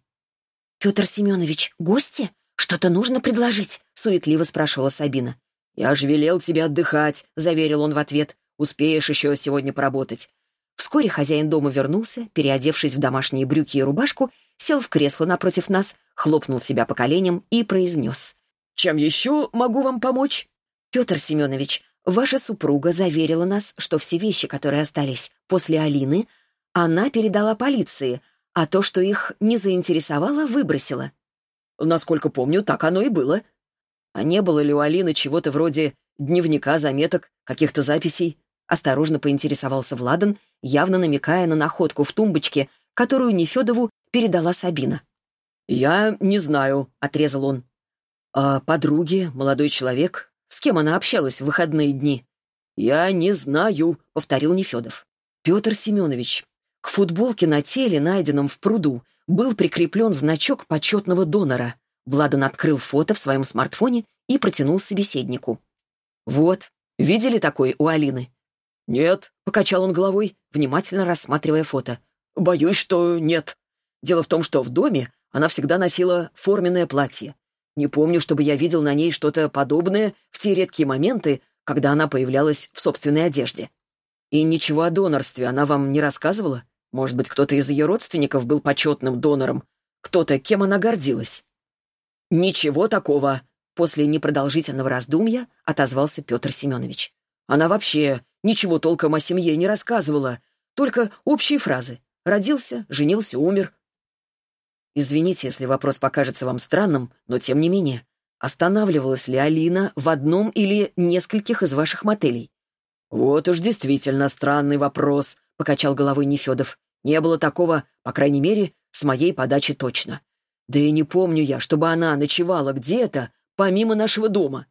«Петр Семенович, гости? «Что-то нужно предложить?» — суетливо спрашивала Сабина. «Я же велел тебе отдыхать», — заверил он в ответ. «Успеешь еще сегодня поработать». Вскоре хозяин дома вернулся, переодевшись в домашние брюки и рубашку, сел в кресло напротив нас, хлопнул себя по коленям и произнес. «Чем еще могу вам помочь?» «Петр Семенович, ваша супруга заверила нас, что все вещи, которые остались после Алины, она передала полиции, а то, что их не заинтересовало, выбросила». «Насколько помню, так оно и было», а не было ли у Алины чего-то вроде дневника, заметок, каких-то записей? Осторожно поинтересовался Владан, явно намекая на находку в тумбочке, которую Нефедову передала Сабина. «Я не знаю», — отрезал он. «А подруги, молодой человек, с кем она общалась в выходные дни?» «Я не знаю», — повторил Нефедов. «Петр Семенович, к футболке на теле, найденном в пруду, был прикреплен значок почетного донора. Владан открыл фото в своем смартфоне и протянул собеседнику. «Вот, видели такой у Алины?» «Нет», — покачал он головой, внимательно рассматривая фото. «Боюсь, что нет. Дело в том, что в доме она всегда носила форменное платье. Не помню, чтобы я видел на ней что-то подобное в те редкие моменты, когда она появлялась в собственной одежде. И ничего о донорстве она вам не рассказывала? Может быть, кто-то из ее родственников был почетным донором? Кто-то, кем она гордилась?» «Ничего такого!» После непродолжительного раздумья отозвался Петр Семенович. «Она вообще ничего толком о семье не рассказывала, только общие фразы. Родился, женился, умер». «Извините, если вопрос покажется вам странным, но тем не менее, останавливалась ли Алина в одном или нескольких из ваших мотелей?» «Вот уж действительно странный вопрос», — покачал головой Нефедов. «Не было такого, по крайней мере, с моей подачи точно. Да и не помню я, чтобы она ночевала где-то, помимо нашего дома.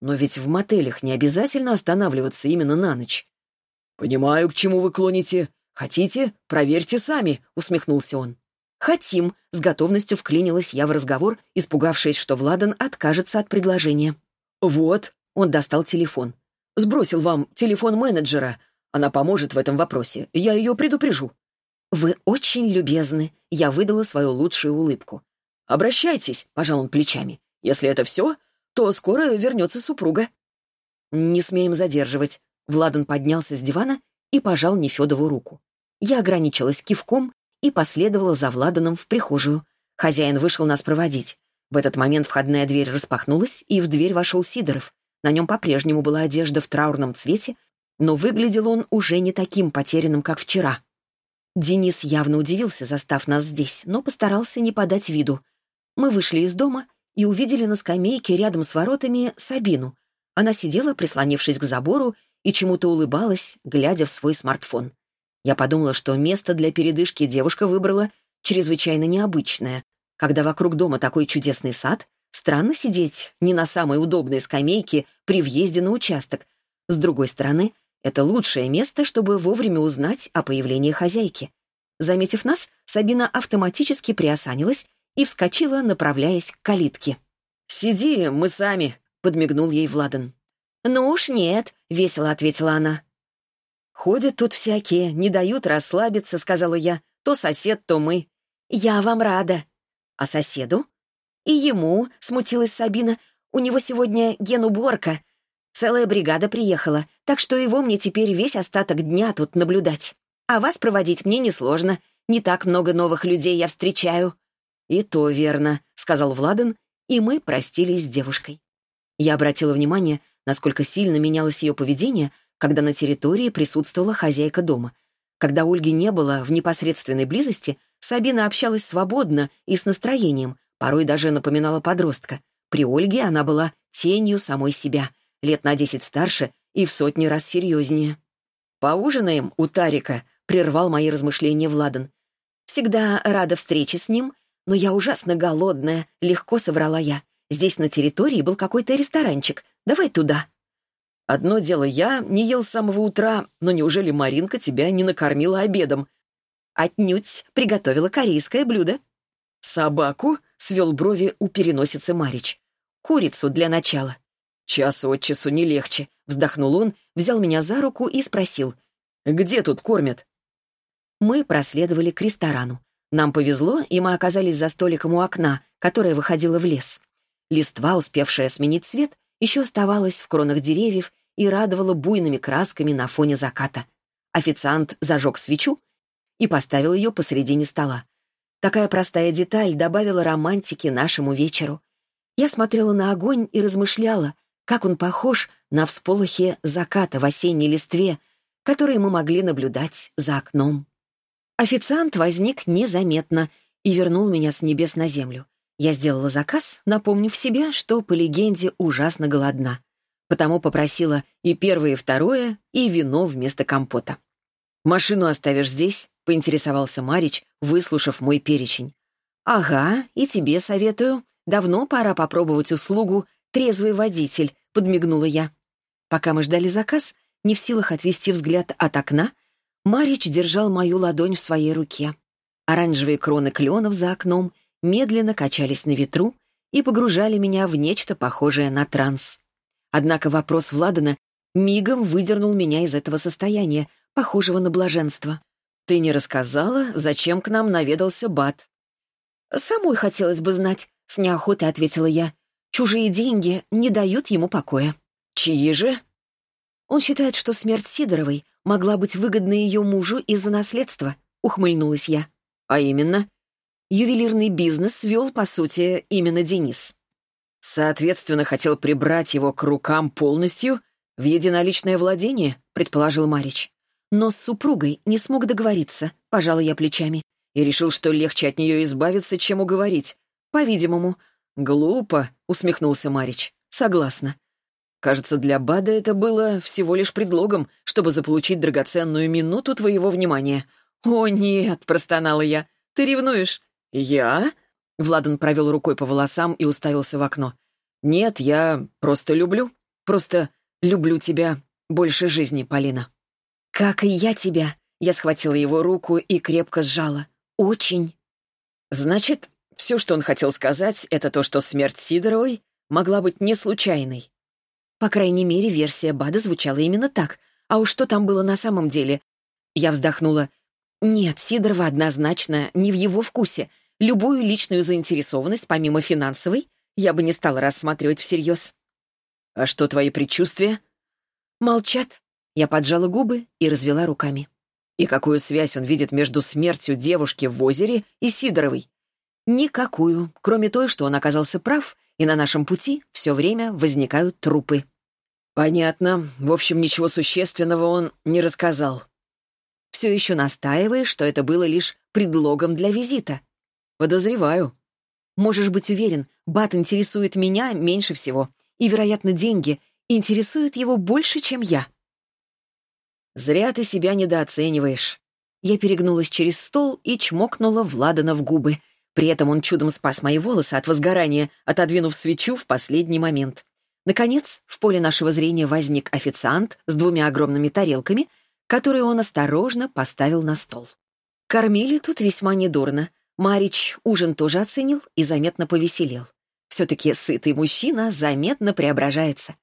Но ведь в мотелях не обязательно останавливаться именно на ночь. «Понимаю, к чему вы клоните. Хотите, проверьте сами», — усмехнулся он. «Хотим», — с готовностью вклинилась я в разговор, испугавшись, что Владан откажется от предложения. «Вот», — он достал телефон. «Сбросил вам телефон менеджера. Она поможет в этом вопросе. Я ее предупрежу». «Вы очень любезны», — я выдала свою лучшую улыбку. «Обращайтесь», — пожал он плечами. «Если это все, то скоро вернется супруга». «Не смеем задерживать». Владан поднялся с дивана и пожал Нефедову руку. Я ограничилась кивком и последовала за Владаном в прихожую. Хозяин вышел нас проводить. В этот момент входная дверь распахнулась, и в дверь вошел Сидоров. На нем по-прежнему была одежда в траурном цвете, но выглядел он уже не таким потерянным, как вчера. Денис явно удивился, застав нас здесь, но постарался не подать виду. Мы вышли из дома и увидели на скамейке рядом с воротами Сабину. Она сидела, прислонившись к забору, и чему-то улыбалась, глядя в свой смартфон. Я подумала, что место для передышки девушка выбрала чрезвычайно необычное. Когда вокруг дома такой чудесный сад, странно сидеть не на самой удобной скамейке при въезде на участок. С другой стороны, это лучшее место, чтобы вовремя узнать о появлении хозяйки. Заметив нас, Сабина автоматически приосанилась и вскочила, направляясь к калитке. «Сиди, мы сами», — подмигнул ей Владан. «Ну уж нет», — весело ответила она. «Ходят тут всякие, не дают расслабиться», — сказала я. «То сосед, то мы». «Я вам рада». «А соседу?» «И ему», — смутилась Сабина. «У него сегодня генуборка. Целая бригада приехала, так что его мне теперь весь остаток дня тут наблюдать. А вас проводить мне несложно. Не так много новых людей я встречаю». «И то верно», — сказал Владан, и мы простились с девушкой. Я обратила внимание, насколько сильно менялось ее поведение, когда на территории присутствовала хозяйка дома. Когда Ольги не было в непосредственной близости, Сабина общалась свободно и с настроением, порой даже напоминала подростка. При Ольге она была тенью самой себя — лет на десять старше и в сотни раз серьезнее. «Поужинаем у Тарика», — прервал мои размышления Владан. «Всегда рада встрече с ним, но я ужасно голодная», — легко соврала я. «Здесь на территории был какой-то ресторанчик. Давай туда». «Одно дело, я не ел с самого утра, но неужели Маринка тебя не накормила обедом?» «Отнюдь приготовила корейское блюдо». «Собаку?» — свел брови у переносицы Марич. «Курицу для начала». «Час от часу не легче», — вздохнул он, взял меня за руку и спросил. «Где тут кормят?» Мы проследовали к ресторану. Нам повезло, и мы оказались за столиком у окна, которое выходило в лес. Листва, успевшая сменить цвет, еще оставалась в кронах деревьев и радовала буйными красками на фоне заката. Официант зажег свечу и поставил ее посредине стола. Такая простая деталь добавила романтики нашему вечеру. Я смотрела на огонь и размышляла, как он похож на всполохи заката в осенней листве, которые мы могли наблюдать за окном. Официант возник незаметно и вернул меня с небес на землю. Я сделала заказ, напомнив себе, что по легенде ужасно голодна. Потому попросила и первое, и второе, и вино вместо компота. «Машину оставишь здесь?» — поинтересовался Марич, выслушав мой перечень. «Ага, и тебе советую. Давно пора попробовать услугу «трезвый водитель», — подмигнула я. Пока мы ждали заказ, не в силах отвести взгляд от окна, Марич держал мою ладонь в своей руке. Оранжевые кроны кленов за окном медленно качались на ветру и погружали меня в нечто похожее на транс. Однако вопрос Владана мигом выдернул меня из этого состояния, похожего на блаженство. «Ты не рассказала, зачем к нам наведался Бат?» «Самой хотелось бы знать», — с неохотой ответила я. «Чужие деньги не дают ему покоя». «Чьи же?» Он считает, что смерть Сидоровой могла быть выгодна ее мужу из-за наследства, ухмыльнулась я. А именно? Ювелирный бизнес вел, по сути, именно Денис. Соответственно, хотел прибрать его к рукам полностью в единоличное владение, предположил Марич. Но с супругой не смог договориться, пожала я плечами. И решил, что легче от нее избавиться, чем уговорить. По-видимому. Глупо, усмехнулся Марич. Согласна. Кажется, для Бада это было всего лишь предлогом, чтобы заполучить драгоценную минуту твоего внимания. «О, нет!» — простонала я. «Ты ревнуешь?» «Я?» — Владан провел рукой по волосам и уставился в окно. «Нет, я просто люблю. Просто люблю тебя больше жизни, Полина». «Как и я тебя!» — я схватила его руку и крепко сжала. «Очень». «Значит, все, что он хотел сказать, это то, что смерть Сидоровой могла быть не случайной. По крайней мере, версия Бада звучала именно так. А уж что там было на самом деле? Я вздохнула. Нет, Сидорова однозначно не в его вкусе. Любую личную заинтересованность, помимо финансовой, я бы не стала рассматривать всерьез. «А что твои предчувствия?» «Молчат». Я поджала губы и развела руками. «И какую связь он видит между смертью девушки в озере и Сидоровой?» «Никакую, кроме той, что он оказался прав, и на нашем пути все время возникают трупы». «Понятно. В общем, ничего существенного он не рассказал». «Все еще настаиваешь, что это было лишь предлогом для визита?» «Подозреваю». «Можешь быть уверен, Бат интересует меня меньше всего, и, вероятно, деньги интересуют его больше, чем я». «Зря ты себя недооцениваешь». Я перегнулась через стол и чмокнула Владана в губы. При этом он чудом спас мои волосы от возгорания, отодвинув свечу в последний момент. Наконец, в поле нашего зрения возник официант с двумя огромными тарелками, которые он осторожно поставил на стол. Кормили тут весьма недурно. Марич ужин тоже оценил и заметно повеселел. Все-таки сытый мужчина заметно преображается.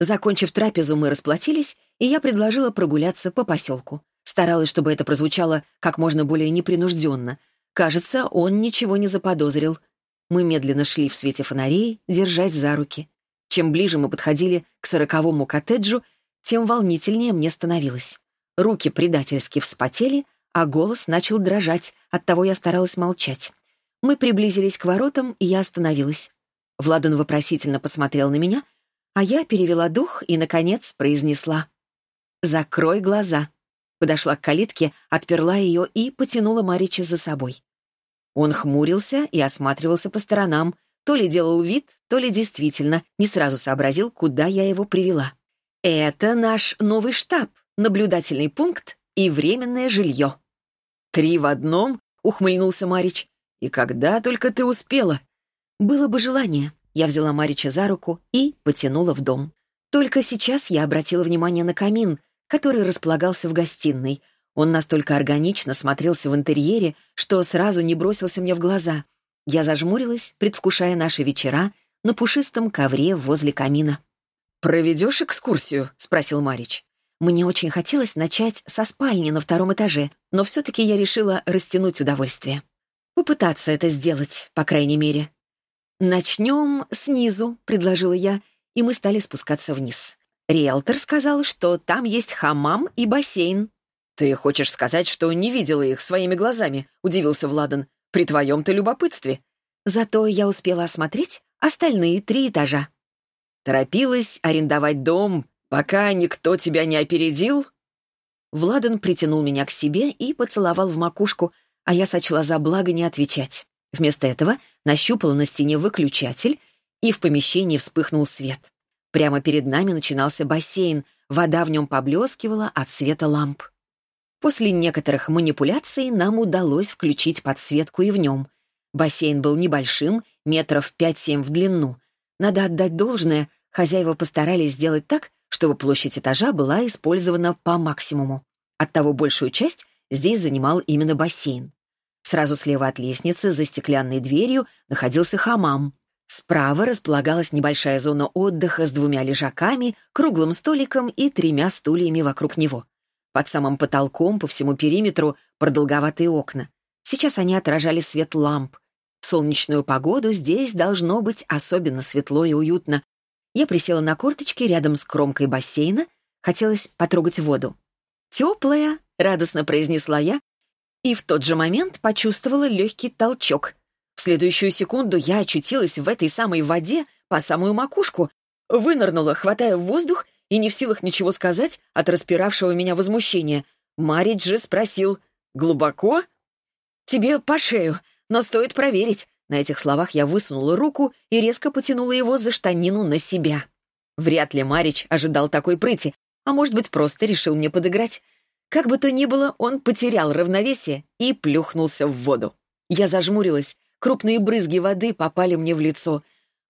Закончив трапезу, мы расплатились, и я предложила прогуляться по поселку. Старалась, чтобы это прозвучало как можно более непринужденно. Кажется, он ничего не заподозрил. Мы медленно шли в свете фонарей, держась за руки. Чем ближе мы подходили к сороковому коттеджу, тем волнительнее мне становилось. Руки предательски вспотели, а голос начал дрожать, оттого я старалась молчать. Мы приблизились к воротам, и я остановилась. Владан вопросительно посмотрел на меня, а я перевела дух и, наконец, произнесла «Закрой глаза». Подошла к калитке, отперла ее и потянула Марича за собой. Он хмурился и осматривался по сторонам, то ли делал вид, то ли действительно не сразу сообразил, куда я его привела. «Это наш новый штаб, наблюдательный пункт и временное жилье». «Три в одном?» — ухмыльнулся Марич. «И когда только ты успела?» «Было бы желание». Я взяла Марича за руку и потянула в дом. Только сейчас я обратила внимание на камин, который располагался в гостиной. Он настолько органично смотрелся в интерьере, что сразу не бросился мне в глаза — я зажмурилась, предвкушая наши вечера на пушистом ковре возле камина. «Проведешь экскурсию?» — спросил Марич. Мне очень хотелось начать со спальни на втором этаже, но все-таки я решила растянуть удовольствие. Попытаться это сделать, по крайней мере. «Начнем снизу», — предложила я, и мы стали спускаться вниз. Риэлтор сказал, что там есть хамам и бассейн. «Ты хочешь сказать, что не видела их своими глазами?» — удивился Владан. «При твоем-то любопытстве». Зато я успела осмотреть остальные три этажа. Торопилась арендовать дом, пока никто тебя не опередил? Владан притянул меня к себе и поцеловал в макушку, а я сочла за благо не отвечать. Вместо этого нащупала на стене выключатель, и в помещении вспыхнул свет. Прямо перед нами начинался бассейн, вода в нем поблескивала от света ламп. После некоторых манипуляций нам удалось включить подсветку и в нем. Бассейн был небольшим, метров 5-7 в длину. Надо отдать должное, хозяева постарались сделать так, чтобы площадь этажа была использована по максимуму. Оттого большую часть здесь занимал именно бассейн. Сразу слева от лестницы, за стеклянной дверью, находился хамам. Справа располагалась небольшая зона отдыха с двумя лежаками, круглым столиком и тремя стульями вокруг него. Под самым потолком по всему периметру продолговатые окна. Сейчас они отражали свет ламп. В солнечную погоду здесь должно быть особенно светло и уютно. Я присела на корточки рядом с кромкой бассейна, хотелось потрогать воду. «Теплая», — радостно произнесла я, и в тот же момент почувствовала легкий толчок. В следующую секунду я очутилась в этой самой воде по самую макушку, вынырнула, хватая воздух и не в силах ничего сказать от распиравшего меня возмущения. Марич же спросил «Глубоко?» «Тебе по шею, но стоит проверить». На этих словах я высунула руку и резко потянула его за штанину на себя. Вряд ли Марич ожидал такой прыти, а может быть, просто решил мне подыграть. Как бы то ни было, он потерял равновесие и плюхнулся в воду. Я зажмурилась, крупные брызги воды попали мне в лицо.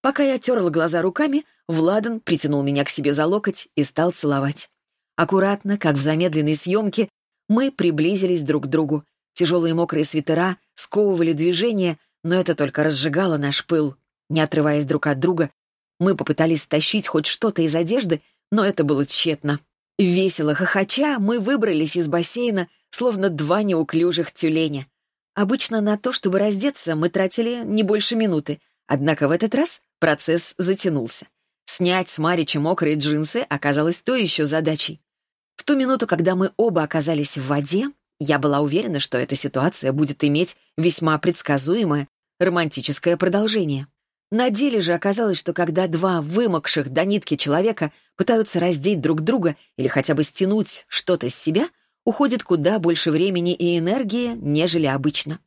Пока я терла глаза руками, Владан притянул меня к себе за локоть и стал целовать. Аккуратно, как в замедленной съемке, мы приблизились друг к другу. Тяжелые мокрые свитера сковывали движение, но это только разжигало наш пыл. Не отрываясь друг от друга, мы попытались стащить хоть что-то из одежды, но это было тщетно. Весело хохоча мы выбрались из бассейна, словно два неуклюжих тюленя. Обычно на то, чтобы раздеться, мы тратили не больше минуты, однако в этот раз процесс затянулся. Снять с Марича мокрые джинсы оказалось то еще задачей. В ту минуту, когда мы оба оказались в воде, я была уверена, что эта ситуация будет иметь весьма предсказуемое романтическое продолжение. На деле же оказалось, что когда два вымокших до нитки человека пытаются раздеть друг друга или хотя бы стянуть что-то с себя, уходит куда больше времени и энергии, нежели обычно.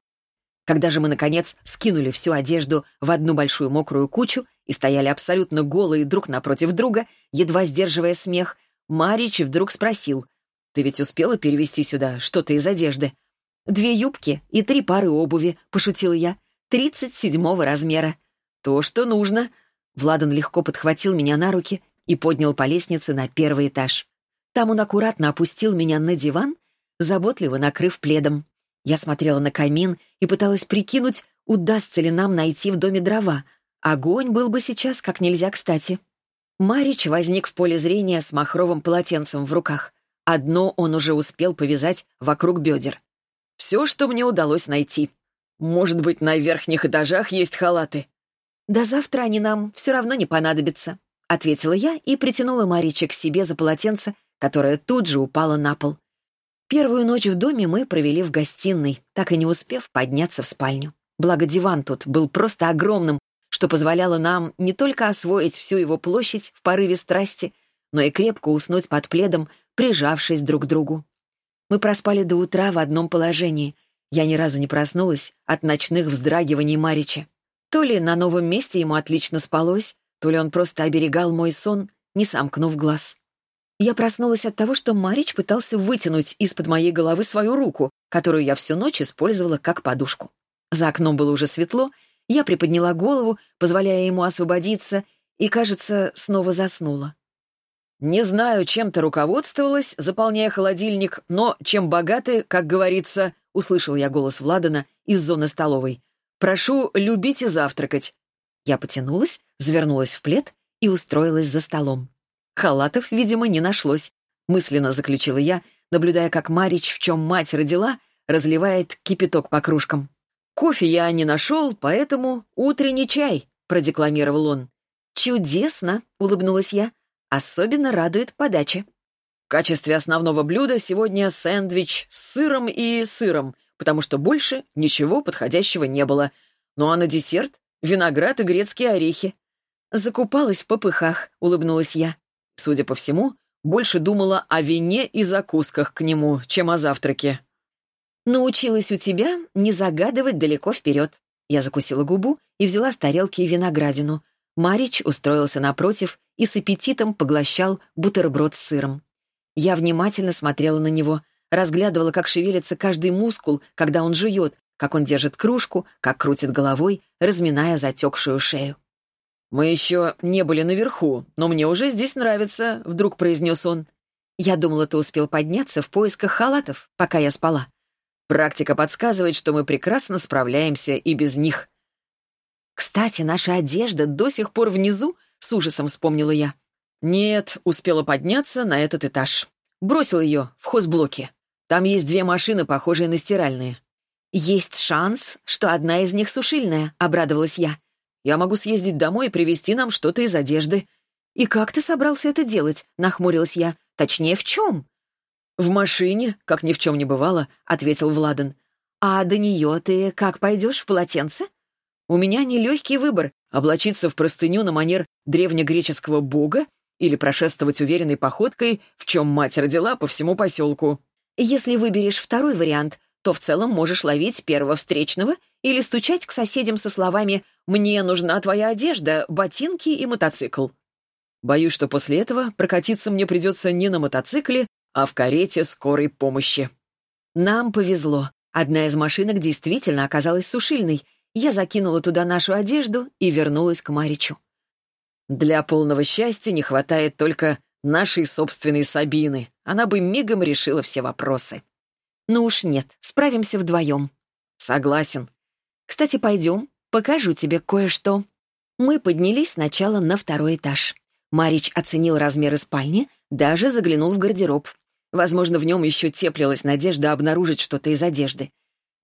Когда же мы, наконец, скинули всю одежду в одну большую мокрую кучу и стояли абсолютно голые друг напротив друга, едва сдерживая смех, Марич вдруг спросил, «Ты ведь успела перевести сюда что-то из одежды?» «Две юбки и три пары обуви», — пошутил я, «тридцать седьмого размера». «То, что нужно». Владан легко подхватил меня на руки и поднял по лестнице на первый этаж. Там он аккуратно опустил меня на диван, заботливо накрыв пледом. Я смотрела на камин и пыталась прикинуть, удастся ли нам найти в доме дрова. Огонь был бы сейчас как нельзя кстати. Марич возник в поле зрения с махровым полотенцем в руках. Одно он уже успел повязать вокруг бедер. «Все, что мне удалось найти. Может быть, на верхних этажах есть халаты?» «До завтра они нам все равно не понадобятся», — ответила я и притянула Марича к себе за полотенце, которое тут же упало на пол. Первую ночь в доме мы провели в гостиной, так и не успев подняться в спальню. Благо диван тут был просто огромным, что позволяло нам не только освоить всю его площадь в порыве страсти, но и крепко уснуть под пледом, прижавшись друг к другу. Мы проспали до утра в одном положении. Я ни разу не проснулась от ночных вздрагиваний Марича. То ли на новом месте ему отлично спалось, то ли он просто оберегал мой сон, не сомкнув глаз. Я проснулась от того, что Марич пытался вытянуть из-под моей головы свою руку, которую я всю ночь использовала как подушку. За окном было уже светло, я приподняла голову, позволяя ему освободиться, и, кажется, снова заснула. Не знаю, чем ты руководствовалась, заполняя холодильник, но чем богаты, как говорится, услышал я голос Владана из зоны столовой. Прошу, любите завтракать». Я потянулась, завернулась в плед и устроилась за столом. Халатов, видимо, не нашлось, мысленно заключила я, наблюдая, как Марич, в чем мать родила, разливает кипяток по кружкам. Кофе я не нашел, поэтому утренний чай. продекламировал он. «Чудесно!» — улыбнулась я. «Особенно радует подача». В качестве основного блюда сегодня сэндвич с сыром и сыром, потому что больше ничего подходящего не было. Ну а на десерт — виноград и грецкие орехи. «Закупалась в попыхах», — улыбнулась я. Судя по всему, больше думала о вине и закусках к нему, чем о завтраке. «Научилась у тебя не загадывать далеко вперед». Я закусила губу и взяла с тарелки виноградину. Марич устроился напротив и с аппетитом поглощал бутерброд с сыром. Я внимательно смотрела на него, разглядывала, как шевелится каждый мускул, когда он жует, как он держит кружку, как крутит головой, разминая затекшую шею. «Мы еще не были наверху, но мне уже здесь нравится», — вдруг произнес он. «Я думала, ты успел подняться в поисках халатов, пока я спала». Практика подсказывает, что мы прекрасно справляемся и без них. «Кстати, наша одежда до сих пор внизу», — с ужасом вспомнила я. «Нет, успела подняться на этот этаж. Бросил ее в хозблоке. Там есть две машины, похожие на стиральные». «Есть шанс, что одна из них сушильная», — обрадовалась я. Я могу съездить домой и привезти нам что-то из одежды». «И как ты собрался это делать?» — нахмурилась я. «Точнее, в чем?» «В машине, как ни в чем не бывало», — ответил Владан. «А до нее ты как пойдешь, в полотенце?» «У меня нелегкий выбор — облачиться в простыню на манер древнегреческого бога или прошествовать уверенной походкой, в чем мать родила по всему поселку». «Если выберешь второй вариант, то в целом можешь ловить первого встречного или стучать к соседям со словами «Мне нужна твоя одежда, ботинки и мотоцикл». Боюсь, что после этого прокатиться мне придется не на мотоцикле, а в карете скорой помощи. Нам повезло. Одна из машинок действительно оказалась сушильной. Я закинула туда нашу одежду и вернулась к Маричу. Для полного счастья не хватает только нашей собственной Сабины. Она бы мигом решила все вопросы. Ну уж нет, справимся вдвоем. Согласен. Кстати, пойдем, покажу тебе кое-что. Мы поднялись сначала на второй этаж. Марич оценил размеры спальни, даже заглянул в гардероб. Возможно, в нем еще теплилась надежда обнаружить что-то из одежды.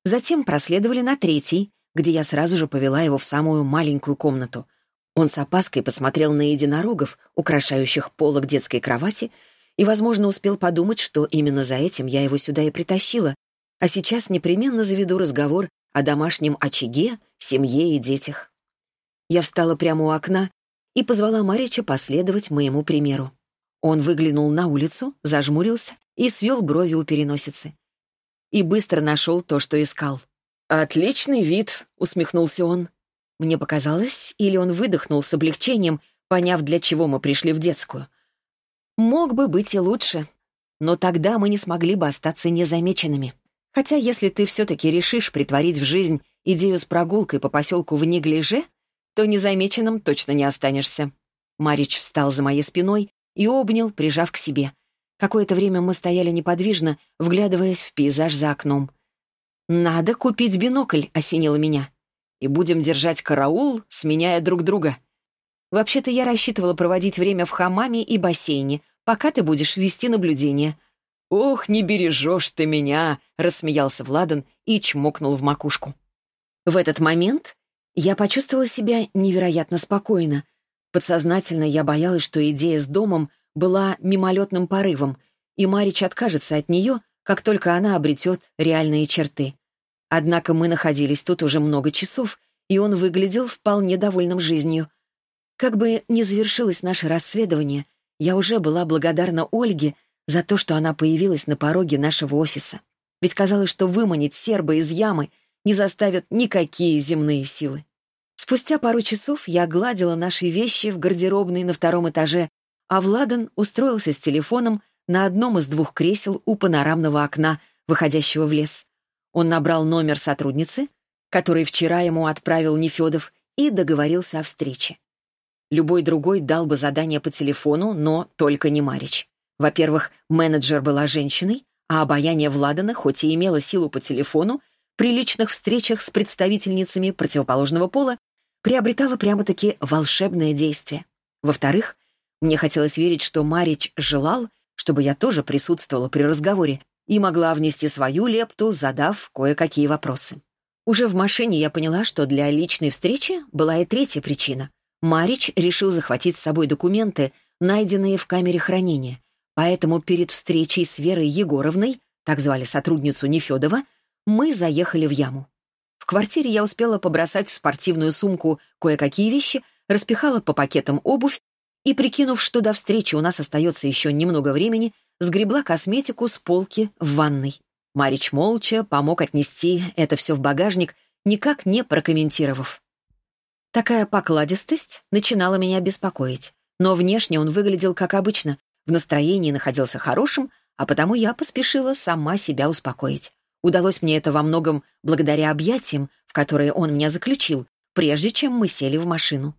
Затем проследовали на третий, где я сразу же повела его в самую маленькую комнату. Он с опаской посмотрел на единорогов, украшающих полок детской кровати, и, возможно, успел подумать, что именно за этим я его сюда и притащила, а сейчас непременно заведу разговор о домашнем очаге, семье и детях. Я встала прямо у окна и позвала Марича последовать моему примеру. Он выглянул на улицу, зажмурился и свел брови у переносицы. И быстро нашел то, что искал. «Отличный вид», — усмехнулся он. Мне показалось, или он выдохнул с облегчением, поняв, для чего мы пришли в детскую. Мог бы быть и лучше, но тогда мы не смогли бы остаться незамеченными. Хотя если ты все-таки решишь притворить в жизнь идею с прогулкой по поселку в неглиже, то незамеченным точно не останешься. Марич встал за моей спиной и обнял, прижав к себе. Какое-то время мы стояли неподвижно, вглядываясь в пейзаж за окном. «Надо купить бинокль», — осенило меня. «И будем держать караул, сменяя друг друга», Вообще-то я рассчитывала проводить время в хамаме и бассейне, пока ты будешь вести наблюдение». «Ох, не бережешь ты меня!» — рассмеялся Владан и чмокнул в макушку. В этот момент я почувствовала себя невероятно спокойно. Подсознательно я боялась, что идея с домом была мимолетным порывом, и Марич откажется от нее, как только она обретет реальные черты. Однако мы находились тут уже много часов, и он выглядел вполне довольным жизнью. Как бы ни завершилось наше расследование, я уже была благодарна Ольге за то, что она появилась на пороге нашего офиса. Ведь казалось, что выманить серба из ямы не заставят никакие земные силы. Спустя пару часов я гладила наши вещи в гардеробной на втором этаже, а Владан устроился с телефоном на одном из двух кресел у панорамного окна, выходящего в лес. Он набрал номер сотрудницы, который вчера ему отправил Нефедов, и договорился о встрече. Любой другой дал бы задание по телефону, но только не Марич. Во-первых, менеджер была женщиной, а обаяние Владана, хоть и имело силу по телефону, при личных встречах с представительницами противоположного пола приобретало прямо-таки волшебное действие. Во-вторых, мне хотелось верить, что Марич желал, чтобы я тоже присутствовала при разговоре и могла внести свою лепту, задав кое-какие вопросы. Уже в машине я поняла, что для личной встречи была и третья причина. Марич решил захватить с собой документы, найденные в камере хранения. Поэтому перед встречей с Верой Егоровной, так звали сотрудницу Нефедова, мы заехали в яму. В квартире я успела побросать в спортивную сумку кое-какие вещи, распихала по пакетам обувь и, прикинув, что до встречи у нас остается еще немного времени, сгребла косметику с полки в ванной. Марич молча помог отнести это все в багажник, никак не прокомментировав. Такая покладистость начинала меня беспокоить, но внешне он выглядел как обычно, в настроении находился хорошим, а потому я поспешила сама себя успокоить. Удалось мне это во многом благодаря объятиям, в которые он меня заключил, прежде чем мы сели в машину.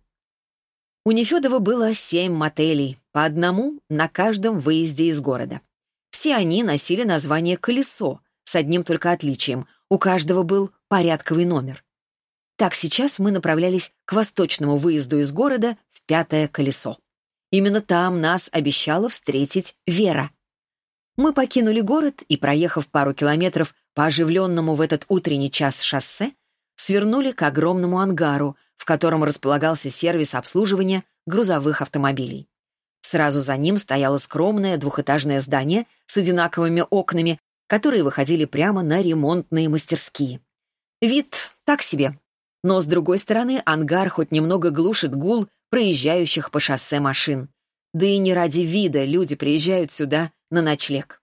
У Нефедова было семь мотелей, по одному на каждом выезде из города. Все они носили название «Колесо», с одним только отличием. У каждого был порядковый номер. Так сейчас мы направлялись к восточному выезду из города в Пятое Колесо. Именно там нас обещала встретить Вера. Мы покинули город и, проехав пару километров по оживленному в этот утренний час шоссе, свернули к огромному ангару, в котором располагался сервис обслуживания грузовых автомобилей. Сразу за ним стояло скромное двухэтажное здание с одинаковыми окнами, которые выходили прямо на ремонтные мастерские. Вид так себе. Но, с другой стороны, ангар хоть немного глушит гул проезжающих по шоссе машин. Да и не ради вида люди приезжают сюда на ночлег.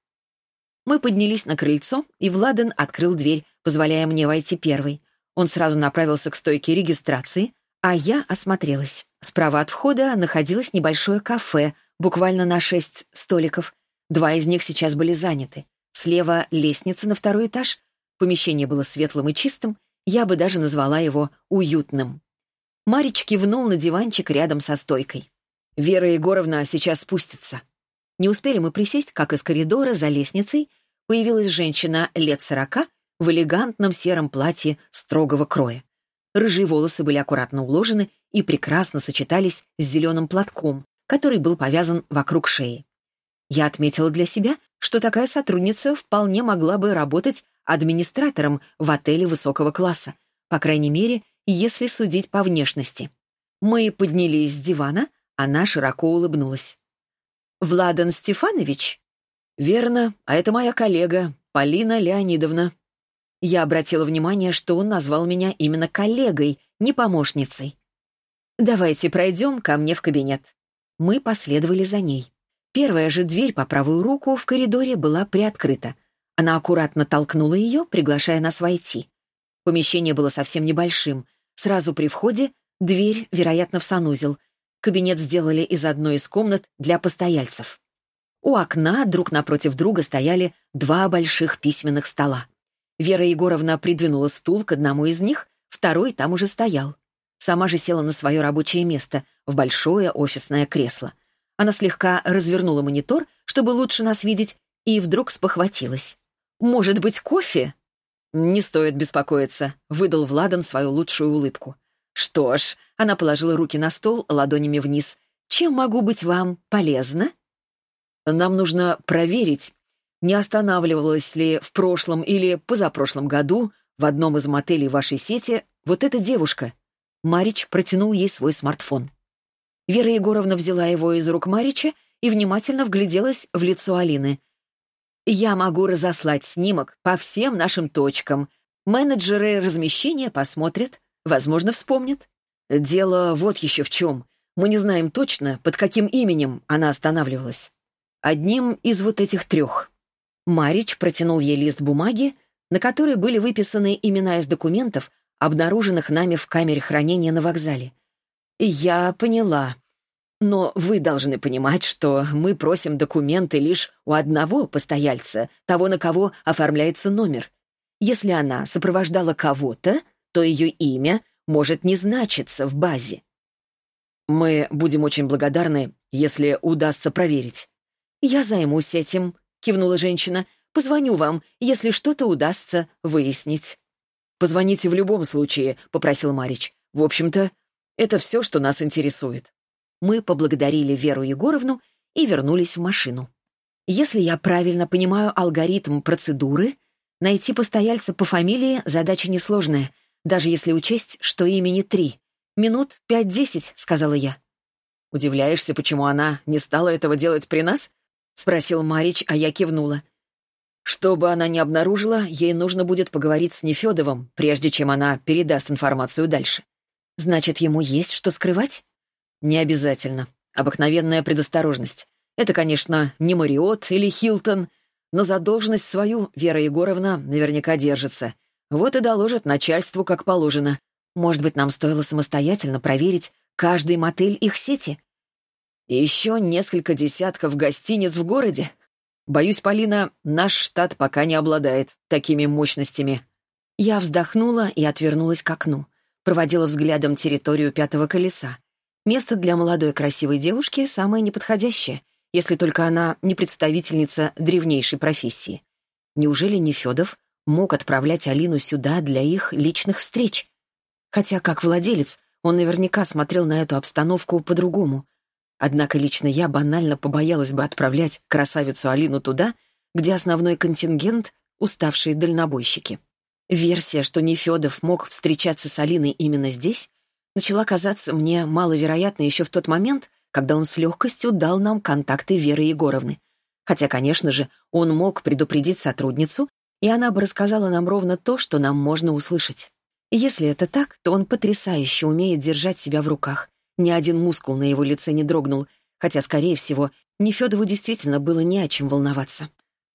Мы поднялись на крыльцо, и Владан открыл дверь, позволяя мне войти первой. Он сразу направился к стойке регистрации, а я осмотрелась. Справа от входа находилось небольшое кафе, буквально на шесть столиков. Два из них сейчас были заняты. Слева лестница на второй этаж. Помещение было светлым и чистым, я бы даже назвала его уютным. Марич кивнул на диванчик рядом со стойкой. «Вера Егоровна сейчас спустится». Не успели мы присесть, как из коридора за лестницей появилась женщина лет сорока в элегантном сером платье строгого кроя. Рыжие волосы были аккуратно уложены и прекрасно сочетались с зеленым платком, который был повязан вокруг шеи. Я отметила для себя, что такая сотрудница вполне могла бы работать администратором в отеле высокого класса, по крайней мере, если судить по внешности. Мы поднялись с дивана, она широко улыбнулась. «Владан Стефанович?» «Верно, а это моя коллега, Полина Леонидовна». Я обратила внимание, что он назвал меня именно коллегой, не помощницей. «Давайте пройдем ко мне в кабинет». Мы последовали за ней. Первая же дверь по правую руку в коридоре была приоткрыта. Она аккуратно толкнула ее, приглашая нас войти. Помещение было совсем небольшим. Сразу при входе дверь, вероятно, в санузел. Кабинет сделали из одной из комнат для постояльцев. У окна друг напротив друга стояли два больших письменных стола. Вера Егоровна придвинула стул к одному из них, второй там уже стоял. Сама же села на свое рабочее место, в большое офисное кресло. Она слегка развернула монитор, чтобы лучше нас видеть, и вдруг спохватилась. «Может быть, кофе?» «Не стоит беспокоиться», — выдал Владан свою лучшую улыбку. «Что ж», — она положила руки на стол ладонями вниз, «чем могу быть вам полезна?» «Нам нужно проверить, не останавливалась ли в прошлом или позапрошлом году в одном из мотелей вашей сети вот эта девушка. Марич протянул ей свой смартфон. Вера Егоровна взяла его из рук Марича и внимательно вгляделась в лицо Алины. «Я могу разослать снимок по всем нашим точкам. Менеджеры размещения посмотрят, возможно, вспомнят». «Дело вот еще в чем. Мы не знаем точно, под каким именем она останавливалась. Одним из вот этих трех». Марич протянул ей лист бумаги, на которой были выписаны имена из документов, обнаруженных нами в камере хранения на вокзале. «Я поняла. Но вы должны понимать, что мы просим документы лишь у одного постояльца, того, на кого оформляется номер. Если она сопровождала кого-то, то ее имя может не значиться в базе. Мы будем очень благодарны, если удастся проверить. Я займусь этим, кивнула женщина. «Позвоню вам, если что-то удастся выяснить». «Позвоните в любом случае», — попросил Марич. «В общем-то, это все, что нас интересует». Мы поблагодарили Веру Егоровну и вернулись в машину. Если я правильно понимаю алгоритм процедуры, Найти постояльца по фамилии — задача несложная, даже если учесть, что имени три. «Минут пять-десять», — сказала я. «Удивляешься, почему она не стала этого делать при нас?» — спросил Марич, а я кивнула. Что бы она ни обнаружила, ей нужно будет поговорить с Нефедовым, прежде чем она передаст информацию дальше. Значит, ему есть что скрывать? Не обязательно. Обыкновенная предосторожность. Это, конечно, не Мариот или Хилтон, но за должность свою Вера Егоровна наверняка держится. Вот и доложит начальству, как положено. Может быть, нам стоило самостоятельно проверить каждый мотель их сети? И еще несколько десятков гостиниц в городе. Боюсь, Полина, наш штат пока не обладает такими мощностями. Я вздохнула и отвернулась к окну. Проводила взглядом территорию пятого колеса. Место для молодой красивой девушки самое неподходящее, если только она не представительница древнейшей профессии. Неужели Нефедов мог отправлять Алину сюда для их личных встреч? Хотя, как владелец, он наверняка смотрел на эту обстановку по-другому. Однако лично я банально побоялась бы отправлять красавицу Алину туда, где основной контингент — уставшие дальнобойщики. Версия, что Нефедов мог встречаться с Алиной именно здесь, начала казаться мне маловероятной еще в тот момент, когда он с легкостью дал нам контакты Веры Егоровны. Хотя, конечно же, он мог предупредить сотрудницу, и она бы рассказала нам ровно то, что нам можно услышать. Если это так, то он потрясающе умеет держать себя в руках, ни один мускул на его лице не дрогнул, хотя, скорее всего, Нефедову действительно было не о чем волноваться.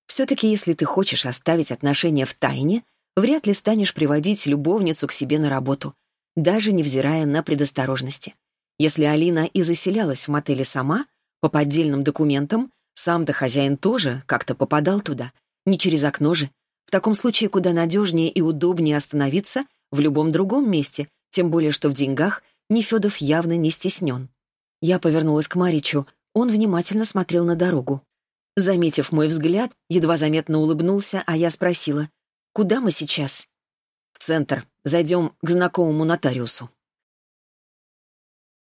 Все-таки, если ты хочешь оставить отношения в тайне, вряд ли станешь приводить любовницу к себе на работу, даже невзирая на предосторожности. Если Алина и заселялась в мотеле сама, по поддельным документам, сам-то хозяин тоже как-то попадал туда, не через окно же. В таком случае куда надежнее и удобнее остановиться в любом другом месте, тем более что в деньгах Нефедов явно не стеснен. Я повернулась к Маричу. Он внимательно смотрел на дорогу. Заметив мой взгляд, едва заметно улыбнулся, а я спросила, «Куда мы сейчас?» «В центр. Зайдем к знакомому нотариусу».